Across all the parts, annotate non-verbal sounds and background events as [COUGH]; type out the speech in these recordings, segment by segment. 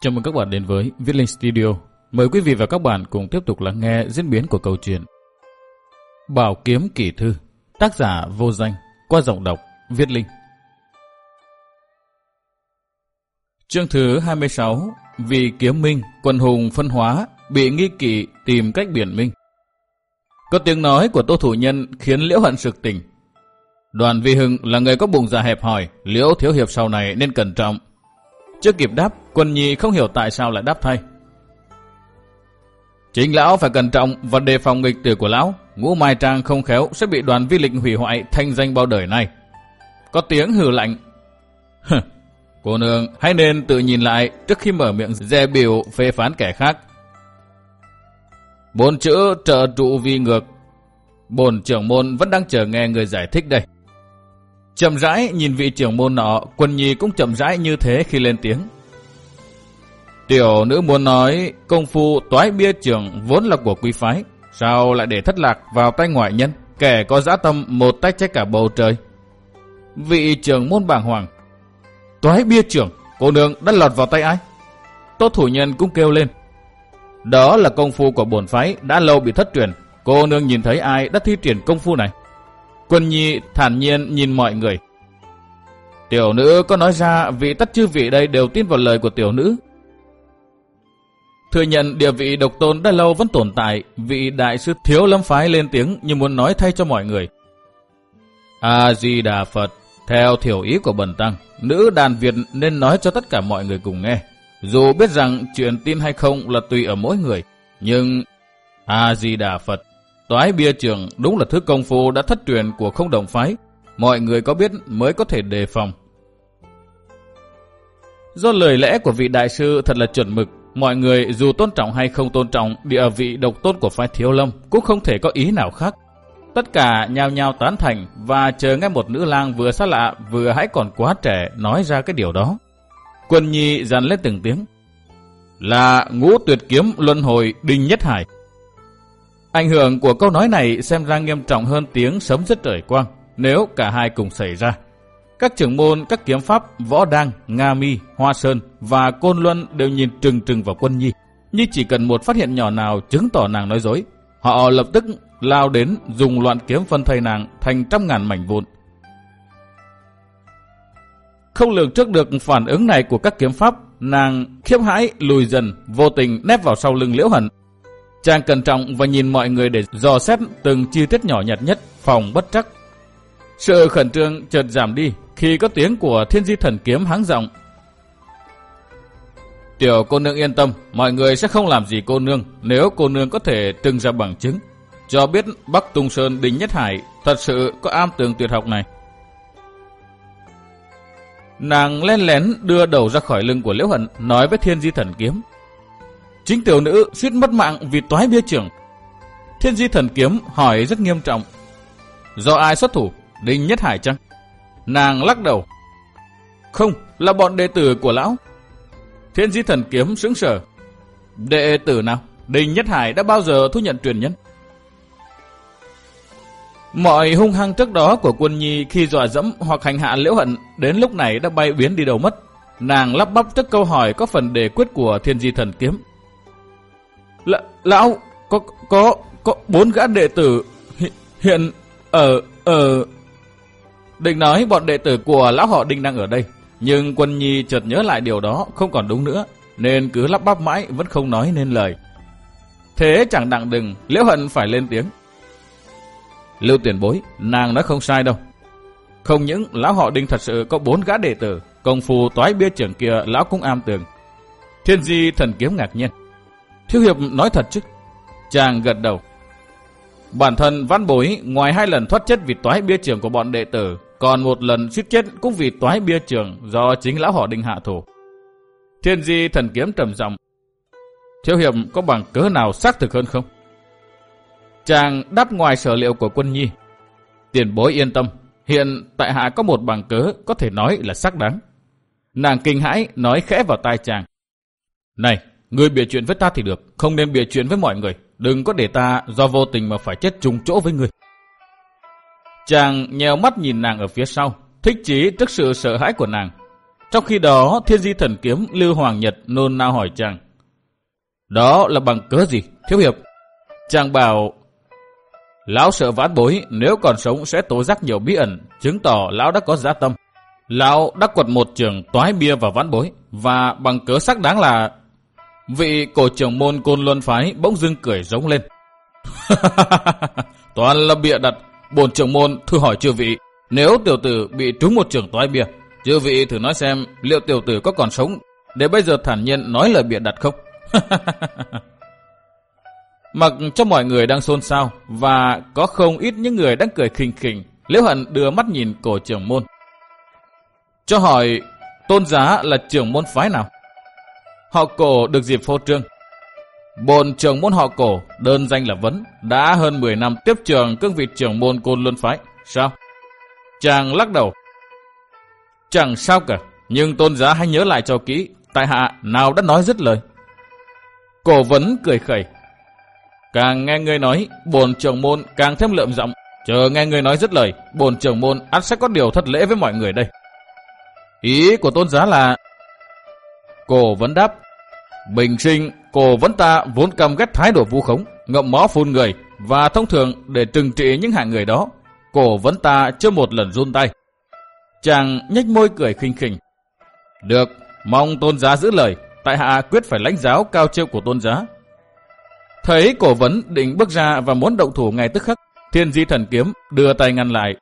Chào mừng các bạn đến với Viết Linh Studio. Mời quý vị và các bạn cùng tiếp tục lắng nghe diễn biến của câu chuyện Bảo Kiếm Kỳ Thư, tác giả vô danh, qua giọng đọc Viết Linh. Chương thứ 26 Vì kiếm minh, quần hùng phân hóa, bị nghi kỵ tìm cách biển minh. Có tiếng nói của Tô Thủ Nhân khiến Liễu Hận sực tỉnh. Đoàn Vi Hưng là người có bụng dạ hẹp hòi, Liễu Thiếu Hiệp sau này nên cẩn trọng. Chưa kịp đáp, quân nhi không hiểu tại sao lại đáp thay. Chính lão phải cẩn trọng và đề phòng nghịch tử của lão. Ngũ Mai Trang không khéo sẽ bị đoàn vi lịch hủy hoại thanh danh bao đời này. Có tiếng hừ lạnh. Cô nương hãy nên tự nhìn lại trước khi mở miệng dè biểu phê phán kẻ khác. Bốn chữ trợ trụ vi ngược. Bồn trưởng môn vẫn đang chờ nghe người giải thích đây. Chậm rãi nhìn vị trưởng môn nọ, quân nhi cũng chậm rãi như thế khi lên tiếng. Tiểu nữ muốn nói công phu toái bia trưởng vốn là của quý phái, sao lại để thất lạc vào tay ngoại nhân, kẻ có dã tâm một tay trách cả bầu trời. Vị trưởng môn bàng hoàng, toái bia trưởng, cô nương đã lọt vào tay ai? Tốt thủ nhân cũng kêu lên. Đó là công phu của bổn phái đã lâu bị thất truyền, cô nương nhìn thấy ai đã thi triển công phu này? Quân nhi thản nhiên nhìn mọi người. Tiểu nữ có nói ra vị tất chư vị đây đều tin vào lời của tiểu nữ. Thừa nhận địa vị độc tôn đã lâu vẫn tồn tại, vị đại sư thiếu lâm phái lên tiếng như muốn nói thay cho mọi người. A-di-đà Phật, theo thiểu ý của bần tăng, nữ đàn Việt nên nói cho tất cả mọi người cùng nghe. Dù biết rằng chuyện tin hay không là tùy ở mỗi người, nhưng A-di-đà Phật, Toái bia trường đúng là thứ công phu đã thất truyền của không đồng phái. Mọi người có biết mới có thể đề phòng. Do lời lẽ của vị đại sư thật là chuẩn mực, mọi người dù tôn trọng hay không tôn trọng địa vị độc tôn của phái thiếu lâm cũng không thể có ý nào khác. Tất cả nhao nhao tán thành và chờ nghe một nữ lang vừa xa lạ vừa hãy còn quá trẻ nói ra cái điều đó. Quân nhi dàn lên từng tiếng. Là ngũ tuyệt kiếm luân hồi Đinh Nhất Hải. Ảnh hưởng của câu nói này xem ra nghiêm trọng hơn tiếng sấm rất trời quang nếu cả hai cùng xảy ra. Các trưởng môn, các kiếm pháp, võ đăng, nga mi, hoa sơn và côn luân đều nhìn trừng trừng vào quân nhi. Như chỉ cần một phát hiện nhỏ nào chứng tỏ nàng nói dối, họ lập tức lao đến dùng loạn kiếm phân thây nàng thành trăm ngàn mảnh vụn. Không lường trước được phản ứng này của các kiếm pháp, nàng khiếp hãi lùi dần, vô tình nép vào sau lưng liễu hận, Chàng cẩn trọng và nhìn mọi người để dò xét từng chi tiết nhỏ nhặt nhất, phòng bất trắc. Sự khẩn trương chợt giảm đi khi có tiếng của thiên di thần kiếm háng giọng. Tiểu cô nương yên tâm, mọi người sẽ không làm gì cô nương nếu cô nương có thể trưng ra bằng chứng. Cho biết Bắc Tung Sơn Đình Nhất Hải thật sự có am tường tuyệt học này. Nàng lén lén đưa đầu ra khỏi lưng của Liễu Hận, nói với Thiên Di Thần Kiếm. Chính tiểu nữ suýt mất mạng vì toái bia trưởng. Thiên di thần kiếm hỏi rất nghiêm trọng. Do ai xuất thủ? Đinh Nhất Hải chăng? Nàng lắc đầu. Không, là bọn đệ tử của lão. Thiên di thần kiếm sững sờ. Đệ tử nào? Đinh Nhất Hải đã bao giờ thu nhận truyền nhân? Mọi hung hăng trước đó của quân nhi khi dọa dẫm hoặc hành hạ liễu hận đến lúc này đã bay biến đi đâu mất. Nàng lắp bắp trước câu hỏi có phần đề quyết của thiên di thần kiếm. L lão, có, có, có bốn gã đệ tử hiện ở, ở... Định nói bọn đệ tử của lão họ Đinh đang ở đây. Nhưng quân nhi chợt nhớ lại điều đó không còn đúng nữa. Nên cứ lắp bắp mãi vẫn không nói nên lời. Thế chẳng đặng đừng, liễu hận phải lên tiếng. Lưu tiền bối, nàng nói không sai đâu. Không những lão họ Đinh thật sự có bốn gã đệ tử, công phu toái bia trưởng kia lão cũng am tường. Thiên di thần kiếm ngạc nhiên. Thiếu hiệp nói thật chứ? Chàng gật đầu. Bản thân văn bối ngoài hai lần thoát chết vì toái bia trường của bọn đệ tử, còn một lần suýt chết cũng vì toái bia trường do chính lão họ đinh hạ thủ. Thiên di thần kiếm trầm giọng. Thiếu hiệp có bằng cớ nào xác thực hơn không? Chàng đáp ngoài sở liệu của quân nhi. Tiền bối yên tâm, hiện tại hạ có một bằng cớ có thể nói là xác đáng. Nàng kinh hãi nói khẽ vào tai chàng. Này, Ngươi bịa chuyện với ta thì được, không nên bịa chuyện với mọi người. Đừng có để ta do vô tình mà phải chết chung chỗ với ngươi. Chàng nhèo mắt nhìn nàng ở phía sau, thích chí trước sự sợ hãi của nàng. Trong khi đó, thiên di thần kiếm Lưu Hoàng Nhật nôn nao hỏi chàng. Đó là bằng cớ gì, thiếu hiệp? Chàng bảo, Lão sợ vãn bối nếu còn sống sẽ tố giác nhiều bí ẩn, chứng tỏ lão đã có giá tâm. Lão đã quật một trường toái bia vào vãn bối, và bằng cớ sắc đáng là vị cổ trưởng môn côn luân phái bỗng dưng cười giống lên. [LAUGHS] Toàn là bịa đặt, bổn trưởng môn thử hỏi chư vị, nếu tiểu tử bị trúng một trường toái bia, chư vị thử nói xem liệu tiểu tử có còn sống để bây giờ thản nhiên nói lời bịa đặt không? [LAUGHS] Mặc cho mọi người đang xôn xao và có không ít những người đang cười khinh khỉnh, Liễu Hận đưa mắt nhìn cổ trưởng môn. Cho hỏi tôn giá là trưởng môn phái nào? Họ cổ được dịp phô trương. Bồn trưởng môn họ cổ, đơn danh là Vấn, đã hơn 10 năm tiếp trường cương vị trưởng môn côn luân phái. Sao? Chàng lắc đầu. Chẳng sao cả, nhưng tôn giá hãy nhớ lại cho kỹ, tại hạ nào đã nói dứt lời. Cổ Vấn cười khẩy. Càng nghe người nói, bồn trưởng môn càng thêm lợm giọng. Chờ nghe người nói dứt lời, bồn trưởng môn ắt sẽ có điều thất lễ với mọi người đây. Ý của tôn giá là... Cổ Vấn đáp. Bình sinh, cổ Vấn ta vốn căm ghét thái độ vu khống, ngậm mó phun người, và thông thường để trừng trị những hạng người đó, cổ Vấn ta chưa một lần run tay. Chàng nhếch môi cười khinh khỉnh. Được, mong tôn giá giữ lời, tại hạ quyết phải lãnh giáo cao chiêu của tôn giá. Thấy cổ vấn định bước ra và muốn động thủ ngay tức khắc, thiên di thần kiếm đưa tay ngăn lại.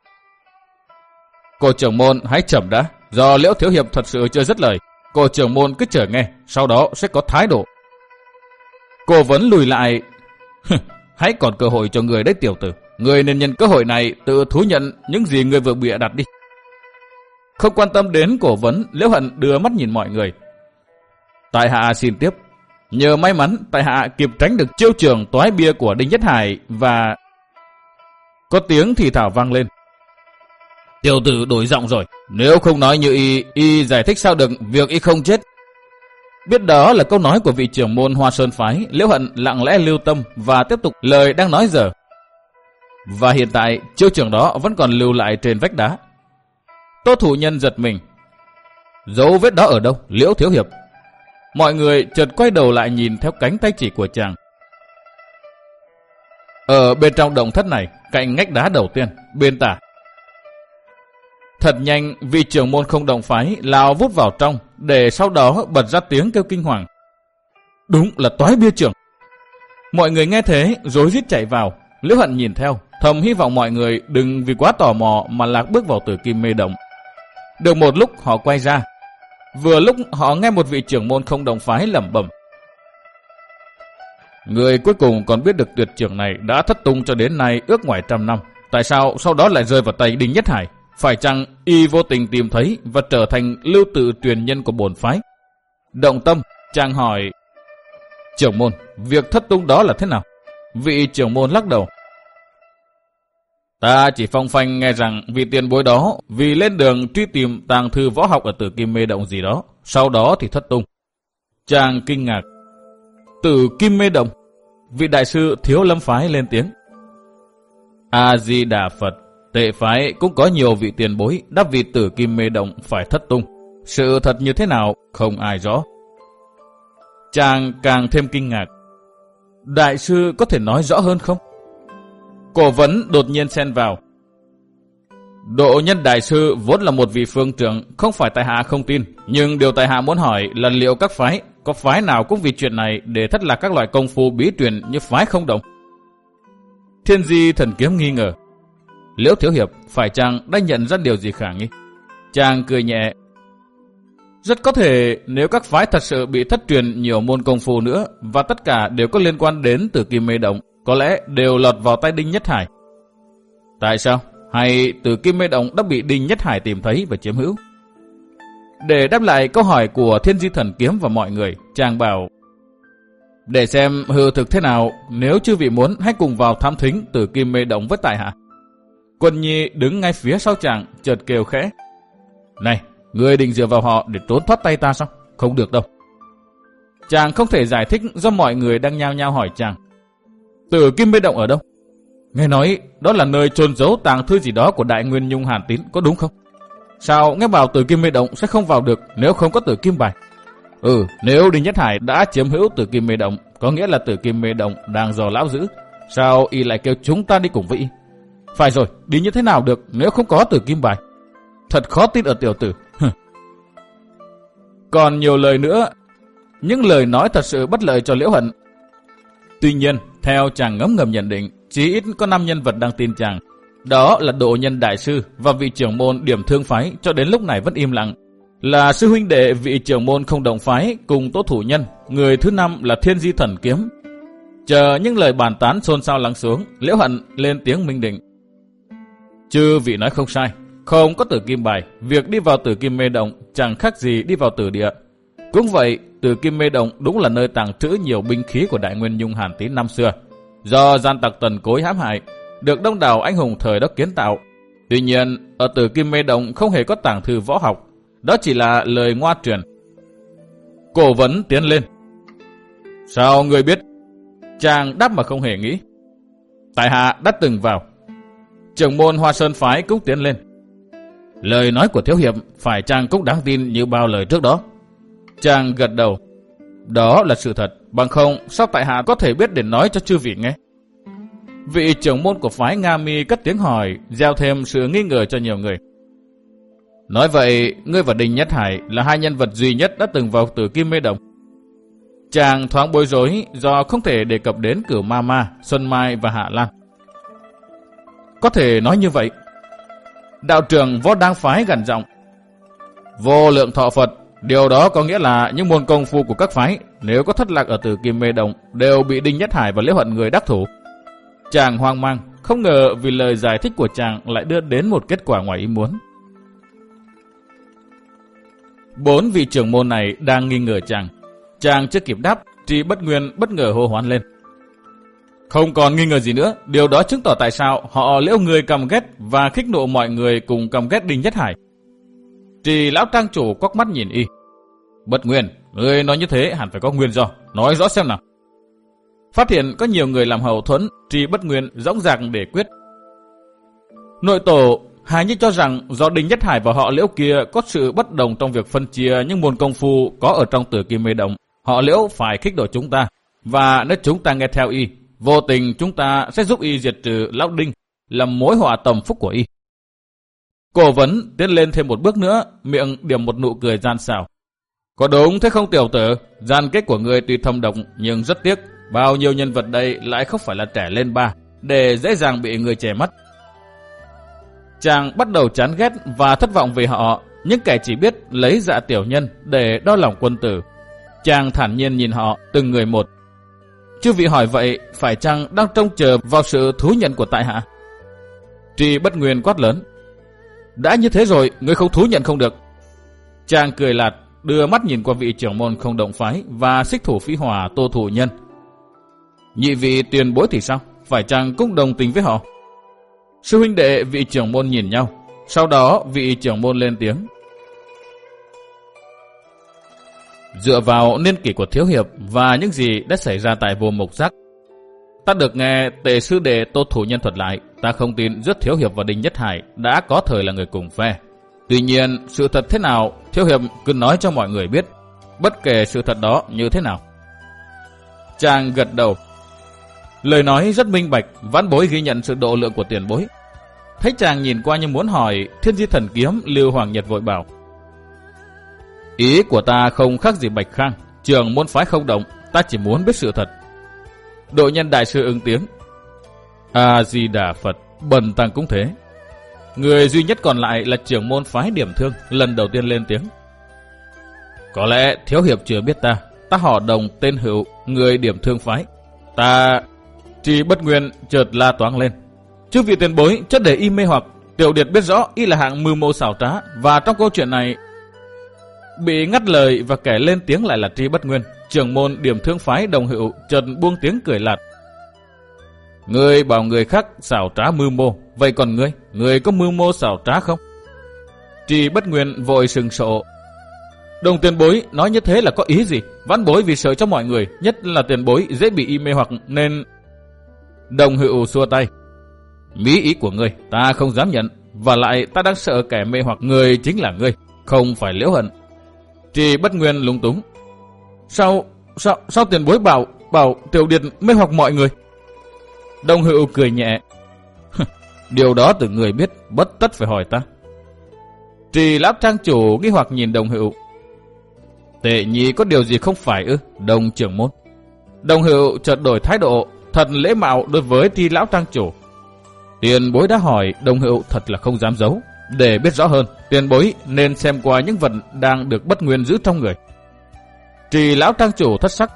Cô trưởng môn hãy chậm đã, do liễu thiếu hiệp thật sự chưa dứt lời. Cô trưởng môn cứ chờ nghe, sau đó sẽ có thái độ. Cô vấn lùi lại. [LAUGHS] hãy còn cơ hội cho người đấy tiểu tử. Người nên nhân cơ hội này tự thú nhận những gì người vừa bịa đặt đi. Không quan tâm đến cổ vấn, Liễu Hận đưa mắt nhìn mọi người. Tại hạ xin tiếp. Nhờ may mắn, tại hạ kịp tránh được chiêu trường toái bia của Đinh Nhất Hải và... Có tiếng thì thảo vang lên. Tiểu tử đổi giọng rồi. Nếu không nói như y, y giải thích sao được việc y không chết. Biết đó là câu nói của vị trưởng môn Hoa Sơn Phái, Liễu Hận lặng lẽ lưu tâm và tiếp tục lời đang nói giờ. Và hiện tại, chiêu trường đó vẫn còn lưu lại trên vách đá. Tô thủ nhân giật mình. Dấu vết đó ở đâu? Liễu Thiếu Hiệp. Mọi người chợt quay đầu lại nhìn theo cánh tay chỉ của chàng. Ở bên trong động thất này, cạnh ngách đá đầu tiên, bên tả. Thật nhanh, vị trưởng môn không đồng phái lao vút vào trong, để sau đó bật ra tiếng kêu kinh hoàng. Đúng là toái bia trưởng. Mọi người nghe thế, rối rít chạy vào. Liễu Hận nhìn theo, thầm hy vọng mọi người đừng vì quá tò mò mà lạc bước vào tử kim mê động. Được một lúc họ quay ra. Vừa lúc họ nghe một vị trưởng môn không đồng phái lẩm bẩm. Người cuối cùng còn biết được tuyệt trưởng này đã thất tung cho đến nay ước ngoài trăm năm. Tại sao sau đó lại rơi vào tay Đinh Nhất Hải? Phải chăng y vô tình tìm thấy và trở thành lưu tự truyền nhân của bổn phái? Động tâm, chàng hỏi. Trưởng môn, việc thất tung đó là thế nào? Vị trưởng môn lắc đầu. Ta chỉ phong phanh nghe rằng vì tiền bối đó vì lên đường truy tìm tàng thư võ học ở tử kim mê động gì đó, sau đó thì thất tung. Chàng kinh ngạc. Tử kim mê động, vị đại sư thiếu lâm phái lên tiếng. A-di-đà Phật, tệ phái cũng có nhiều vị tiền bối đáp vì tử kim mê động phải thất tung. Sự thật như thế nào không ai rõ. Chàng càng thêm kinh ngạc. Đại sư có thể nói rõ hơn không? Cổ vấn đột nhiên xen vào. Độ nhân đại sư vốn là một vị phương trưởng, không phải tại hạ không tin. Nhưng điều tại hạ muốn hỏi là liệu các phái, có phái nào cũng vì chuyện này để thất lạc các loại công phu bí truyền như phái không động? Thiên di thần kiếm nghi ngờ. Liễu Thiếu Hiệp phải chàng đã nhận ra điều gì khả nghi? Chàng cười nhẹ. Rất có thể nếu các phái thật sự bị thất truyền nhiều môn công phu nữa và tất cả đều có liên quan đến từ kim mê động có lẽ đều lọt vào tay Đinh Nhất Hải. Tại sao? Hay từ Kim Mê Động đã bị Đinh Nhất Hải tìm thấy và chiếm hữu? Để đáp lại câu hỏi của Thiên Di Thần Kiếm và mọi người, chàng bảo Để xem hư thực thế nào, nếu chư vị muốn hãy cùng vào tham thính từ Kim Mê Động với tại hạ. Quân Nhi đứng ngay phía sau chàng, chợt kêu khẽ. Này, người định dựa vào họ để trốn thoát tay ta sao? Không được đâu. Chàng không thể giải thích do mọi người đang nhao nhao hỏi chàng. Tử Kim Mê Động ở đâu? Nghe nói đó là nơi trôn giấu tàng thư gì đó của Đại Nguyên Nhung Hàn Tín, có đúng không? Sao nghe bảo tử kim mê động sẽ không vào được nếu không có tử kim bài? Ừ, nếu Đinh Nhất Hải đã chiếm hữu tử kim mê động, có nghĩa là tử kim mê động đang do lão giữ. Sao y lại kêu chúng ta đi cùng với y? Phải rồi, đi như thế nào được nếu không có tử kim bài? Thật khó tin ở tiểu tử. Còn nhiều lời nữa, những lời nói thật sự bất lợi cho Liễu Hận. Tuy nhiên, theo chàng ngấm ngầm nhận định, chỉ ít có 5 nhân vật đang tin chàng. Đó là độ nhân đại sư và vị trưởng môn điểm thương phái cho đến lúc này vẫn im lặng. Là sư huynh đệ vị trưởng môn không đồng phái cùng tố thủ nhân, người thứ năm là thiên di thần kiếm. Chờ những lời bàn tán xôn xao lắng xuống, Liễu Hận lên tiếng minh định. Chư vị nói không sai, không có tử kim bài, việc đi vào tử kim mê động chẳng khác gì đi vào tử địa. Cũng vậy, tử kim mê động đúng là nơi tàng trữ nhiều binh khí của đại nguyên nhung hàn tín năm xưa. Do gian tặc tần cối hãm hại, được đông đảo anh hùng thời đó kiến tạo. Tuy nhiên, ở tử kim mê động không hề có tàng thư võ học, đó chỉ là lời ngoa truyền. Cổ vấn tiến lên. Sao người biết? Chàng đáp mà không hề nghĩ. Tại hạ đã từng vào. Trưởng môn Hoa Sơn Phái cũng tiến lên. Lời nói của Thiếu Hiệp phải chàng cũng đáng tin như bao lời trước đó. Chàng gật đầu. Đó là sự thật, bằng không sao tại hạ có thể biết để nói cho chư vị nghe. Vị trưởng môn của phái Nga Mi cất tiếng hỏi, gieo thêm sự nghi ngờ cho nhiều người. Nói vậy, ngươi và Đình Nhất Hải là hai nhân vật duy nhất đã từng vào tử kim mê đồng. Chàng thoáng bối rối do không thể đề cập đến cửu Ma Ma, Xuân Mai và Hạ Lan. Có thể nói như vậy. Đạo trưởng võ đang phái gần giọng. Vô lượng thọ Phật, điều đó có nghĩa là những môn công phu của các phái, nếu có thất lạc ở tử kim mê đồng, đều bị Đinh Nhất Hải và Liễu Hận người đắc thủ. Chàng hoang mang, không ngờ vì lời giải thích của chàng lại đưa đến một kết quả ngoài ý muốn. Bốn vị trưởng môn này đang nghi ngờ chàng. Chàng chưa kịp đáp, thì Bất Nguyên bất ngờ hô hoán lên. Không còn nghi ngờ gì nữa, điều đó chứng tỏ tại sao họ liễu người cầm ghét và khích nộ mọi người cùng cầm ghét Đinh Nhất Hải. Trì lão trang chủ quắc mắt nhìn y. Bất Nguyên, người nói như thế hẳn phải có nguyên do, nói rõ xem nào. Phát hiện có nhiều người làm hậu thuẫn, Trì Bất Nguyên rõng rạc để quyết. Nội tổ Hải Nhi cho rằng do Đinh Nhất Hải và họ liễu kia có sự bất đồng trong việc phân chia những môn công phu có ở trong tử kim mê động. Họ liễu phải khích độ chúng ta. Và nếu chúng ta nghe theo y, vô tình chúng ta sẽ giúp y diệt trừ lão Đinh, làm mối họa tầm phúc của y. Cổ vấn tiến lên thêm một bước nữa, miệng điểm một nụ cười gian xảo. Có đúng thế không tiểu tử, gian kết của người tuy thâm độc nhưng rất tiếc, bao nhiêu nhân vật đây lại không phải là trẻ lên ba, để dễ dàng bị người trẻ mắt. Chàng bắt đầu chán ghét và thất vọng về họ, những kẻ chỉ biết lấy dạ tiểu nhân để đo lòng quân tử. Chàng thản nhiên nhìn họ, từng người một. Chư vị hỏi vậy, phải chăng đang trông chờ vào sự thú nhận của tại hạ? Trì bất nguyên quát lớn. Đã như thế rồi, người không thú nhận không được. Chàng cười lạt, đưa mắt nhìn qua vị trưởng môn không động phái và xích thủ phí hòa tô thủ nhân. Nhị vị tiền bối thì sao? Phải chăng cũng đồng tình với họ? Sư huynh đệ vị trưởng môn nhìn nhau. Sau đó vị trưởng môn lên tiếng. Dựa vào niên kỷ của Thiếu Hiệp và những gì đã xảy ra tại vô mục giác, ta được nghe tề sư đệ tô thủ nhân thuật lại, ta không tin giữa Thiếu Hiệp và Đinh Nhất Hải đã có thời là người cùng phe. Tuy nhiên, sự thật thế nào, Thiếu Hiệp cứ nói cho mọi người biết, bất kể sự thật đó như thế nào. Chàng gật đầu. Lời nói rất minh bạch, vãn bối ghi nhận sự độ lượng của tiền bối. Thấy chàng nhìn qua như muốn hỏi, thiên di thần kiếm Lưu Hoàng Nhật vội bảo. Ý của ta không khác gì Bạch Khang, trường môn phái không động, ta chỉ muốn biết sự thật. Đội nhân đại sư ứng tiếng. A-di-đà Phật, bần tăng cũng thế. Người duy nhất còn lại là trưởng môn phái điểm thương, lần đầu tiên lên tiếng. Có lẽ thiếu hiệp chưa biết ta, ta họ đồng tên hữu, người điểm thương phái. Ta... Chỉ bất nguyên chợt la toáng lên. Trước vị tiền bối chất để y mê hoặc, tiểu điệt biết rõ y là hạng mưu mô xảo trá và trong câu chuyện này bị ngắt lời và kẻ lên tiếng lại là Tri Bất Nguyên, trưởng môn điểm thương phái đồng hữu trần buông tiếng cười lạt. Người bảo người khác xảo trá mưu mô, vậy còn ngươi, ngươi có mưu mô xảo trá không? Tri Bất Nguyên vội sừng sộ. Đồng tiền bối nói như thế là có ý gì? Vãn bối vì sợ cho mọi người, nhất là tiền bối dễ bị y mê hoặc nên... Đồng hữu xua tay. Mỹ ý của ngươi, ta không dám nhận. Và lại ta đang sợ kẻ mê hoặc người chính là ngươi, không phải liễu hận. Trì bất nguyên lúng túng. Sao, sao, sao tiền bối bảo, bảo tiểu điệt mê hoặc mọi người? Đồng hữu cười nhẹ. Điều đó từ người biết, bất tất phải hỏi ta. Trì lão trang chủ nghi hoặc nhìn đồng hữu. Tệ nhị có điều gì không phải ư, đồng trưởng môn. Đồng hữu chợt đổi thái độ, thật lễ mạo đối với tri lão trang chủ. Tiền bối đã hỏi, đồng hữu thật là không dám giấu. Để biết rõ hơn, tiền bối nên xem qua những vật đang được bất nguyên giữ trong người. Trì lão trang chủ thất sắc.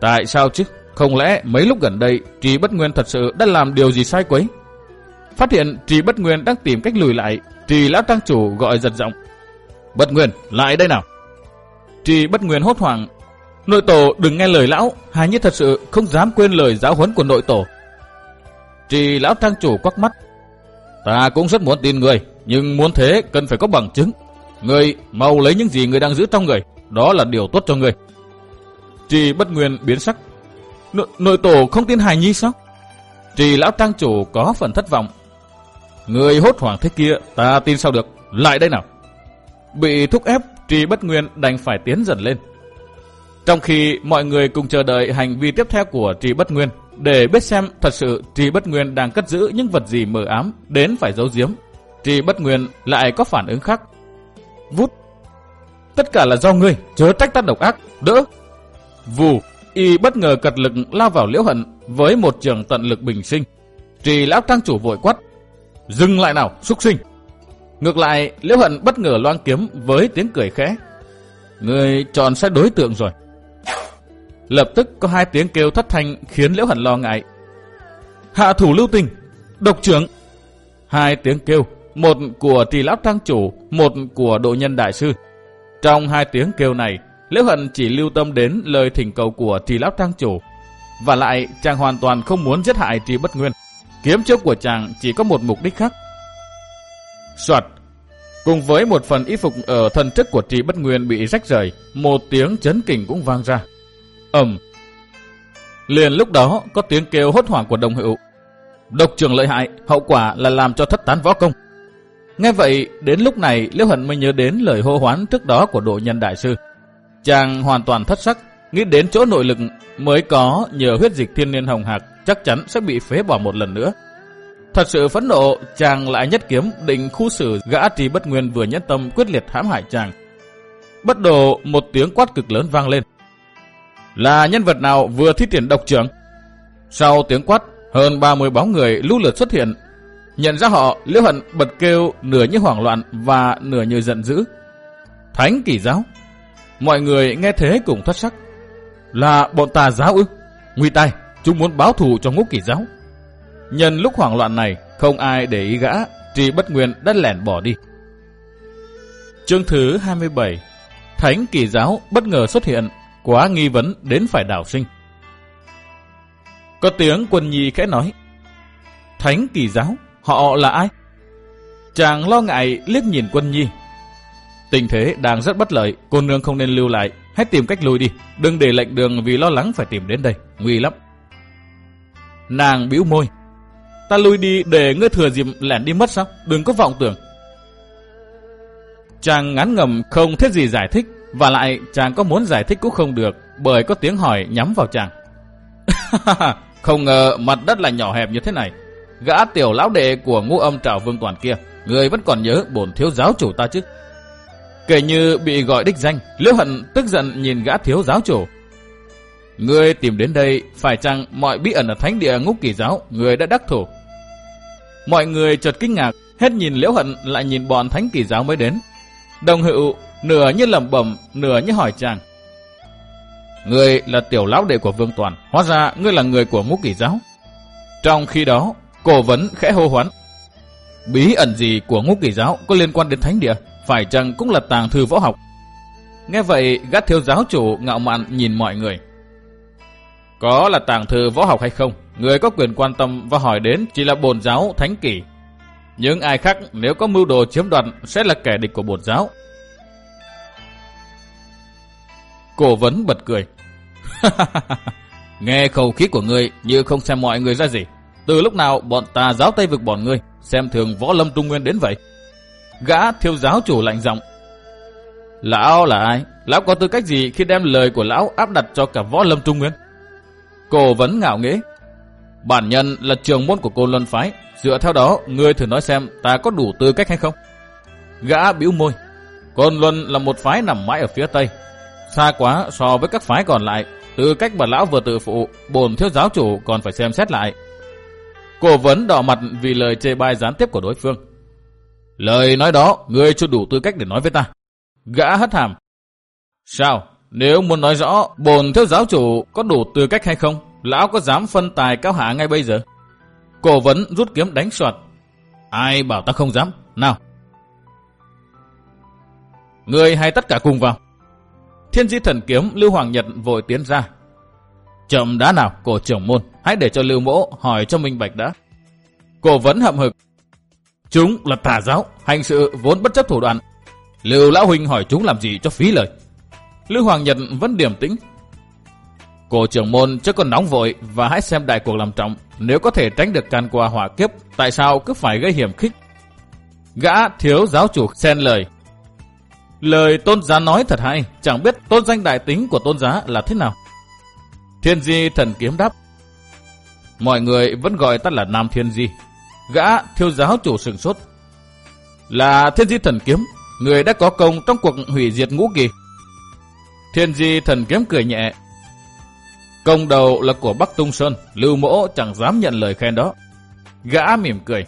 Tại sao chứ? Không lẽ mấy lúc gần đây Trì bất nguyên thật sự đã làm điều gì sai quấy? Phát hiện Trì bất nguyên đang tìm cách lùi lại, Trì lão trang chủ gọi giật giọng. Bất nguyên, lại đây nào. Trì bất nguyên hốt hoảng. Nội tổ đừng nghe lời lão, hài như thật sự không dám quên lời giáo huấn của nội tổ. Trì lão trang chủ quắc mắt. Ta cũng rất muốn tin người, nhưng muốn thế cần phải có bằng chứng. Người mau lấy những gì người đang giữ trong người, đó là điều tốt cho người. Trì bất nguyên biến sắc. Nội, nội tổ không tin hài nhi sao? Trì lão trang chủ có phần thất vọng. Người hốt hoảng thế kia, ta tin sao được. Lại đây nào. Bị thúc ép, Trì bất nguyên đành phải tiến dần lên. Trong khi mọi người cùng chờ đợi hành vi tiếp theo của Trì bất nguyên, để biết xem thật sự Trì bất nguyên đang cất giữ những vật gì mờ ám đến phải giấu giếm. Trì bất nguyên lại có phản ứng khác. Vút. Tất cả là do ngươi, chớ trách ta độc ác, đỡ. Vù, y bất ngờ cật lực lao vào liễu hận với một trường tận lực bình sinh. Trì lão trang chủ vội quát. Dừng lại nào, xúc sinh. Ngược lại, liễu hận bất ngờ loan kiếm với tiếng cười khẽ. Người chọn sai đối tượng rồi. Lập tức có hai tiếng kêu thất thanh khiến liễu hận lo ngại. Hạ thủ lưu tình, độc trưởng. Hai tiếng kêu, một của trì lão trang chủ, một của độ nhân đại sư. Trong hai tiếng kêu này, Liễu Hận chỉ lưu tâm đến lời thỉnh cầu của trì lão trang chủ. Và lại, chàng hoàn toàn không muốn giết hại trì bất nguyên. Kiếm chớp của chàng chỉ có một mục đích khác. Soạt, cùng với một phần y phục ở thân chức của trì bất nguyên bị rách rời, một tiếng chấn kình cũng vang ra. ầm Liền lúc đó có tiếng kêu hốt hoảng của đồng hữu. Độc trường lợi hại, hậu quả là làm cho thất tán võ công. Nghe vậy, đến lúc này Liễu Hận mới nhớ đến lời hô hoán trước đó của độ nhân đại sư. Chàng hoàn toàn thất sắc, nghĩ đến chỗ nội lực mới có nhờ huyết dịch thiên niên hồng hạc chắc chắn sẽ bị phế bỏ một lần nữa. Thật sự phẫn nộ, chàng lại nhất kiếm định khu xử gã trì bất nguyên vừa nhẫn tâm quyết liệt hãm hại chàng. Bất đồ một tiếng quát cực lớn vang lên. Là nhân vật nào vừa thi triển độc trưởng? Sau tiếng quát, hơn 30 bóng người lũ lượt xuất hiện. Nhận ra họ, Liễu Hận bật kêu nửa như hoảng loạn và nửa như giận dữ. Thánh kỳ giáo. Mọi người nghe thế cùng thất sắc. Là bọn tà giáo ư? Nguy tai, chúng muốn báo thù cho ngũ kỳ giáo. Nhân lúc hoảng loạn này, không ai để ý gã, trì bất nguyên đã lẻn bỏ đi. Chương thứ 27 Thánh kỳ giáo bất ngờ xuất hiện, quá nghi vấn đến phải đảo sinh. Có tiếng quân nhi khẽ nói Thánh kỳ giáo, họ là ai? Chàng lo ngại liếc nhìn quân nhi. Tình thế đang rất bất lợi, cô nương không nên lưu lại, hãy tìm cách lùi đi, đừng để lệnh đường vì lo lắng phải tìm đến đây, nguy lắm. Nàng bĩu môi, ta lui đi để ngươi thừa dịp lẻn đi mất sao, đừng có vọng tưởng. Chàng ngắn ngầm không thiết gì giải thích, và lại chàng có muốn giải thích cũng không được, bởi có tiếng hỏi nhắm vào chàng. [LAUGHS] không ngờ mặt đất là nhỏ hẹp như thế này. Gã tiểu lão đệ của ngũ âm trảo vương toàn kia, người vẫn còn nhớ bổn thiếu giáo chủ ta chứ. Kể như bị gọi đích danh, Liễu Hận tức giận nhìn gã thiếu giáo chủ. Người tìm đến đây, phải chăng mọi bí ẩn ở thánh địa ngũ kỳ giáo, người đã đắc thủ. Mọi người chợt kinh ngạc, hết nhìn Liễu Hận lại nhìn bọn thánh kỳ giáo mới đến. Đồng hữu nửa như lẩm bẩm, nửa như hỏi chàng. Ngươi là tiểu lão đệ của Vương Toàn, hóa ra ngươi là người của ngũ kỷ giáo. Trong khi đó, cổ vấn khẽ hô hoán. Bí ẩn gì của ngũ kỳ giáo có liên quan đến thánh địa? phải chăng cũng là tàng thư võ học? Nghe vậy, gắt thiếu giáo chủ ngạo mạn nhìn mọi người. Có là tàng thư võ học hay không, người có quyền quan tâm và hỏi đến chỉ là bồn giáo thánh kỷ. Nhưng ai khác nếu có mưu đồ chiếm đoạt sẽ là kẻ địch của bồn giáo. Cổ vấn bật cười. [LAUGHS] Nghe khẩu khí của người như không xem mọi người ra gì. Từ lúc nào bọn ta giáo Tây vực bọn ngươi, xem thường võ lâm trung nguyên đến vậy. Gã thiêu giáo chủ lạnh giọng. Lão là ai? Lão có tư cách gì khi đem lời của lão áp đặt cho cả võ lâm trung nguyên? Cổ vấn ngạo nghễ. Bản nhân là trường môn của cô Luân Phái. Dựa theo đó, ngươi thử nói xem ta có đủ tư cách hay không? Gã bĩu môi. Côn Luân là một phái nằm mãi ở phía Tây. Xa quá so với các phái còn lại. Tư cách mà lão vừa tự phụ, bồn thiếu giáo chủ còn phải xem xét lại. Cô vấn đỏ mặt vì lời chê bai gián tiếp của đối phương. Lời nói đó, ngươi chưa đủ tư cách để nói với ta. Gã hất hàm. Sao? Nếu muốn nói rõ, bồn thiếu giáo chủ có đủ tư cách hay không, lão có dám phân tài cao hạ ngay bây giờ? Cổ vấn rút kiếm đánh soạt. Ai bảo ta không dám? Nào. Người hay tất cả cùng vào. Thiên di thần kiếm Lưu Hoàng Nhật vội tiến ra. Chậm đá nào, cổ trưởng môn, hãy để cho Lưu Mỗ hỏi cho minh bạch đã. Cổ vấn hậm hực. Chúng là tà giáo, hành sự vốn bất chấp thủ đoạn. Lưu Lão Huynh hỏi chúng làm gì cho phí lời. Lưu Hoàng Nhật vẫn điềm tĩnh. Cổ trưởng môn chứ còn nóng vội và hãy xem đại cuộc làm trọng. Nếu có thể tránh được can qua hỏa kiếp, tại sao cứ phải gây hiểm khích? Gã thiếu giáo chủ xen lời. Lời tôn giá nói thật hay, chẳng biết tôn danh đại tính của tôn giá là thế nào. Thiên di thần kiếm đáp. Mọi người vẫn gọi ta là Nam Thiên Di. Gã Thiêu giáo chủ sừng sốt. Là Thiên di thần kiếm, người đã có công trong cuộc hủy diệt ngũ kỳ. Thiên di thần kiếm cười nhẹ. Công đầu là của Bắc Tung Sơn, Lưu Mỗ chẳng dám nhận lời khen đó. Gã mỉm cười.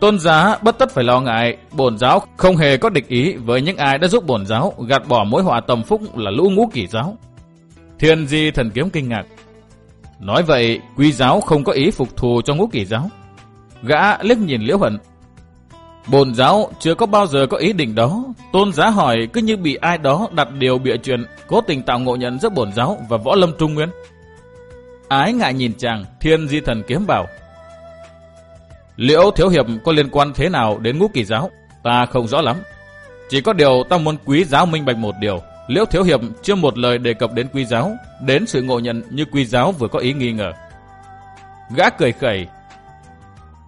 Tôn giá bất tất phải lo ngại, bổn giáo không hề có địch ý với những ai đã giúp bổn giáo gạt bỏ mối họa tầm phúc là lũ ngũ kỷ giáo. Thiên di thần kiếm kinh ngạc. Nói vậy, quý giáo không có ý phục thù cho ngũ kỷ giáo. Gã liếc nhìn liễu hận. Bồn giáo chưa có bao giờ có ý định đó. Tôn giá hỏi cứ như bị ai đó đặt điều bịa chuyện, cố tình tạo ngộ nhận giữa bổn giáo và võ lâm trung nguyên. Ái ngại nhìn chàng, thiên di thần kiếm bảo. Liễu Thiếu Hiệp có liên quan thế nào đến ngũ kỳ giáo? Ta không rõ lắm. Chỉ có điều ta muốn quý giáo minh bạch một điều. Liễu Thiếu Hiệp chưa một lời đề cập đến quý giáo, đến sự ngộ nhận như quý giáo vừa có ý nghi ngờ. Gã cười khẩy.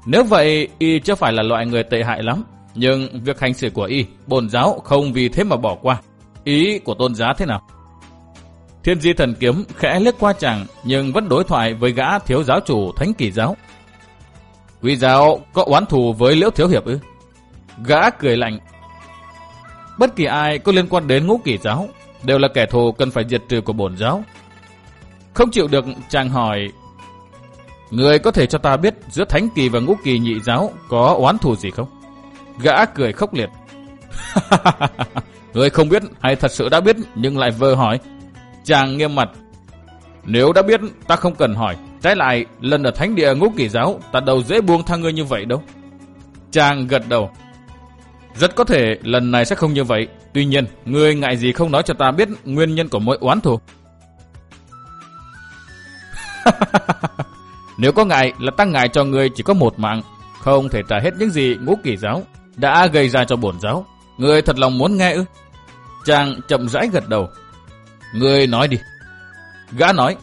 Nếu vậy, y chưa phải là loại người tệ hại lắm. Nhưng việc hành xử của y, bồn giáo không vì thế mà bỏ qua. Ý của tôn giá thế nào? Thiên di thần kiếm khẽ lướt qua chàng, nhưng vẫn đối thoại với gã thiếu giáo chủ thánh kỳ giáo. Quý giáo có oán thù với Liễu Thiếu Hiệp ư? Gã cười lạnh. Bất kỳ ai có liên quan đến ngũ kỷ giáo đều là kẻ thù cần phải diệt trừ của bổn giáo. Không chịu được chàng hỏi Người có thể cho ta biết giữa thánh kỳ và ngũ kỳ nhị giáo có oán thù gì không? Gã cười khốc liệt. [LAUGHS] Người không biết hay thật sự đã biết nhưng lại vơ hỏi. Chàng nghiêm mặt. Nếu đã biết ta không cần hỏi. Trái lại, lần ở thánh địa ngũ kỳ giáo, ta đâu dễ buông tha ngươi như vậy đâu. Chàng gật đầu. Rất có thể lần này sẽ không như vậy. Tuy nhiên, ngươi ngại gì không nói cho ta biết nguyên nhân của mỗi oán thù. [LAUGHS] Nếu có ngại là ta ngại cho ngươi chỉ có một mạng, không thể trả hết những gì ngũ kỳ giáo đã gây ra cho bổn giáo. Ngươi thật lòng muốn nghe ư? Chàng chậm rãi gật đầu. Ngươi nói đi. Gã nói,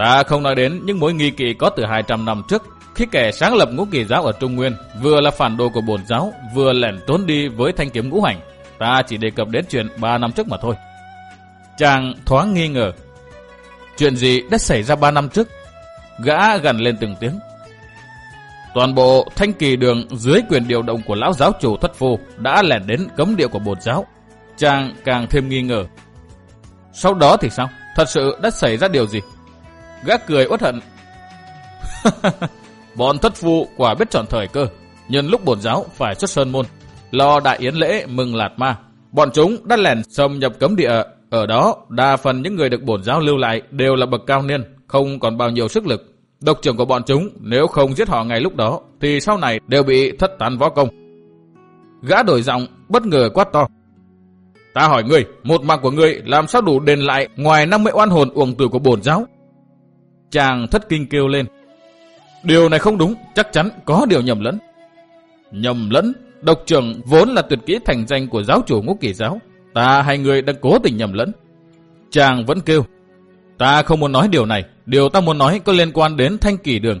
Ta không nói đến những mối nghi kỵ có từ 200 năm trước, khi kẻ sáng lập ngũ kỳ giáo ở Trung Nguyên vừa là phản đồ của bổn giáo, vừa lẻn trốn đi với thanh kiếm ngũ hành. Ta chỉ đề cập đến chuyện 3 năm trước mà thôi. Chàng thoáng nghi ngờ. Chuyện gì đã xảy ra 3 năm trước? Gã gần lên từng tiếng. Toàn bộ thanh kỳ đường dưới quyền điều động của lão giáo chủ thất phu đã lẻn đến cấm địa của bổn giáo. Chàng càng thêm nghi ngờ. Sau đó thì sao? Thật sự đã xảy ra điều gì? Gã cười uất hận. [LAUGHS] Bọn thất phu quả biết chọn thời cơ. Nhân lúc bổn giáo phải xuất sơn môn. Lo đại yến lễ mừng lạt ma. Bọn chúng đã lẻn xâm nhập cấm địa. Ở đó, đa phần những người được bổn giáo lưu lại đều là bậc cao niên, không còn bao nhiêu sức lực. Độc trưởng của bọn chúng, nếu không giết họ ngay lúc đó, thì sau này đều bị thất tán võ công. Gã đổi giọng, bất ngờ quát to. Ta hỏi ngươi, một mạng của ngươi làm sao đủ đền lại ngoài 50 oan hồn uổng tử của bổn giáo? Chàng thất kinh kêu lên. Điều này không đúng, chắc chắn có điều nhầm lẫn. Nhầm lẫn, độc trưởng vốn là tuyệt kỹ thành danh của giáo chủ ngũ kỳ giáo. Ta hai người đang cố tình nhầm lẫn. Chàng vẫn kêu. Ta không muốn nói điều này, điều ta muốn nói có liên quan đến thanh kỳ đường.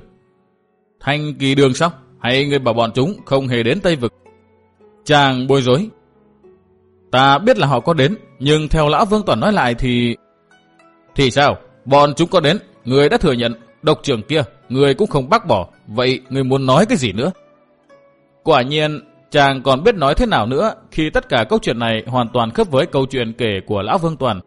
thanh kỳ đường sao? Hay người bảo bọn chúng không hề đến Tây Vực? Chàng bối rối. Ta biết là họ có đến, nhưng theo Lão Vương Toàn nói lại thì... Thì sao? Bọn chúng có đến, người đã thừa nhận, độc trưởng kia, người cũng không bác bỏ. Vậy người muốn nói cái gì nữa? Quả nhiên, chàng còn biết nói thế nào nữa khi tất cả câu chuyện này hoàn toàn khớp với câu chuyện kể của Lão Vương Toàn.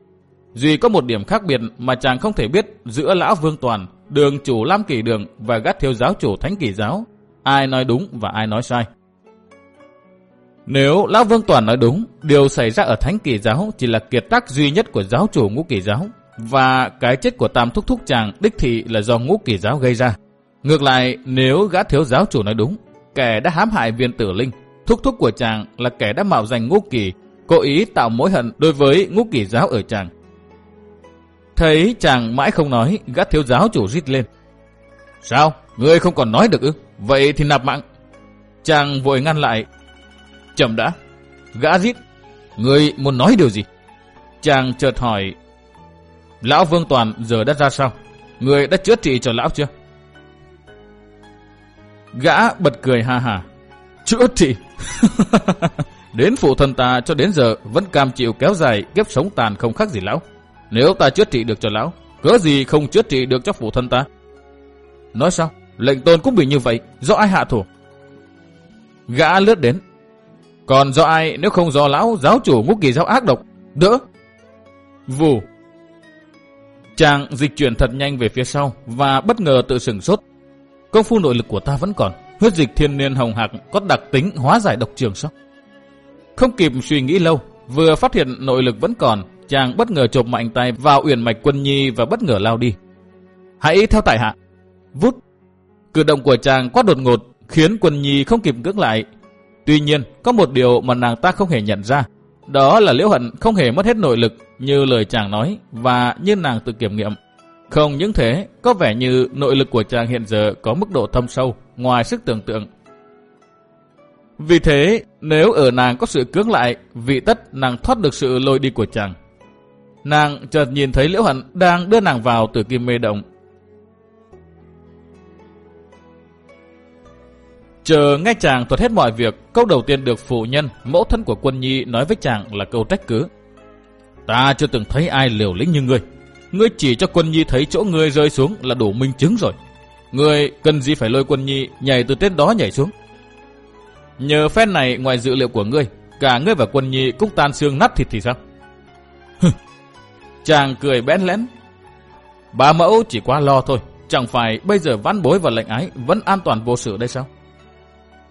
Duy có một điểm khác biệt mà chàng không thể biết giữa Lão Vương Toàn, đường chủ Lam Kỳ Đường và gắt thiếu giáo chủ Thánh Kỳ Giáo. Ai nói đúng và ai nói sai. Nếu Lão Vương Toàn nói đúng, điều xảy ra ở Thánh Kỳ Giáo chỉ là kiệt tác duy nhất của giáo chủ Ngũ Kỳ Giáo, và cái chết của Tam Thúc Thúc chàng đích thị là do Ngũ Kỳ Giáo gây ra. Ngược lại, nếu gã thiếu giáo chủ nói đúng, kẻ đã hãm hại viên tử linh, thúc thúc của chàng là kẻ đã mạo danh Ngũ Kỳ, cố ý tạo mối hận đối với Ngũ Kỳ Giáo ở chàng. Thấy chàng mãi không nói, gã thiếu giáo chủ rít lên. Sao? Ngươi không còn nói được ư? Vậy thì nạp mạng. Chàng vội ngăn lại. Chậm đã. Gã rít. Ngươi muốn nói điều gì? Chàng chợt hỏi. Lão Vương Toàn giờ đã ra sao? người đã chữa trị cho lão chưa? Gã bật cười ha ha Chữa trị? [LAUGHS] đến phụ thân ta cho đến giờ vẫn cam chịu kéo dài kiếp sống tàn không khác gì lão. Nếu ta chữa trị được cho lão, cớ gì không chữa trị được cho phụ thân ta? Nói sao? Lệnh tôn cũng bị như vậy, do ai hạ thủ? Gã lướt đến. Còn do ai nếu không do lão giáo chủ ngũ kỳ giáo ác độc? Đỡ! Vù! Chàng dịch chuyển thật nhanh về phía sau và bất ngờ tự sừng sốt. Công phu nội lực của ta vẫn còn. Huyết dịch thiên niên hồng hạc có đặc tính hóa giải độc trường sao? Không kịp suy nghĩ lâu, vừa phát hiện nội lực vẫn còn, chàng bất ngờ chộp mạnh tay vào uyển mạch quân nhi và bất ngờ lao đi. Hãy theo tại hạ. Vút. Cử động của chàng quá đột ngột khiến quân nhi không kịp cưỡng lại. Tuy nhiên, có một điều mà nàng ta không hề nhận ra. Đó là liễu hận không hề mất hết nội lực như lời chàng nói và như nàng tự kiểm nghiệm. Không những thế, có vẻ như nội lực của chàng hiện giờ có mức độ thâm sâu, ngoài sức tưởng tượng. Vì thế, nếu ở nàng có sự cưỡng lại, vị tất nàng thoát được sự lôi đi của chàng. Nàng chợt nhìn thấy Liễu Hận đang đưa nàng vào từ kim mê động. Chờ nghe chàng thuật hết mọi việc, câu đầu tiên được phụ nhân, mẫu thân của quân nhi nói với chàng là câu trách cứ. Ta chưa từng thấy ai liều lĩnh như ngươi. Ngươi chỉ cho quân nhi thấy chỗ ngươi rơi xuống là đủ minh chứng rồi. Ngươi cần gì phải lôi quân nhi nhảy từ trên đó nhảy xuống. Nhờ phen này ngoài dự liệu của ngươi, cả ngươi và quân nhi cũng tan xương nát thịt thì sao? Chàng cười bén lén. Bà mẫu chỉ quá lo thôi, chẳng phải bây giờ văn bối và lệnh ái vẫn an toàn vô sự đây sao?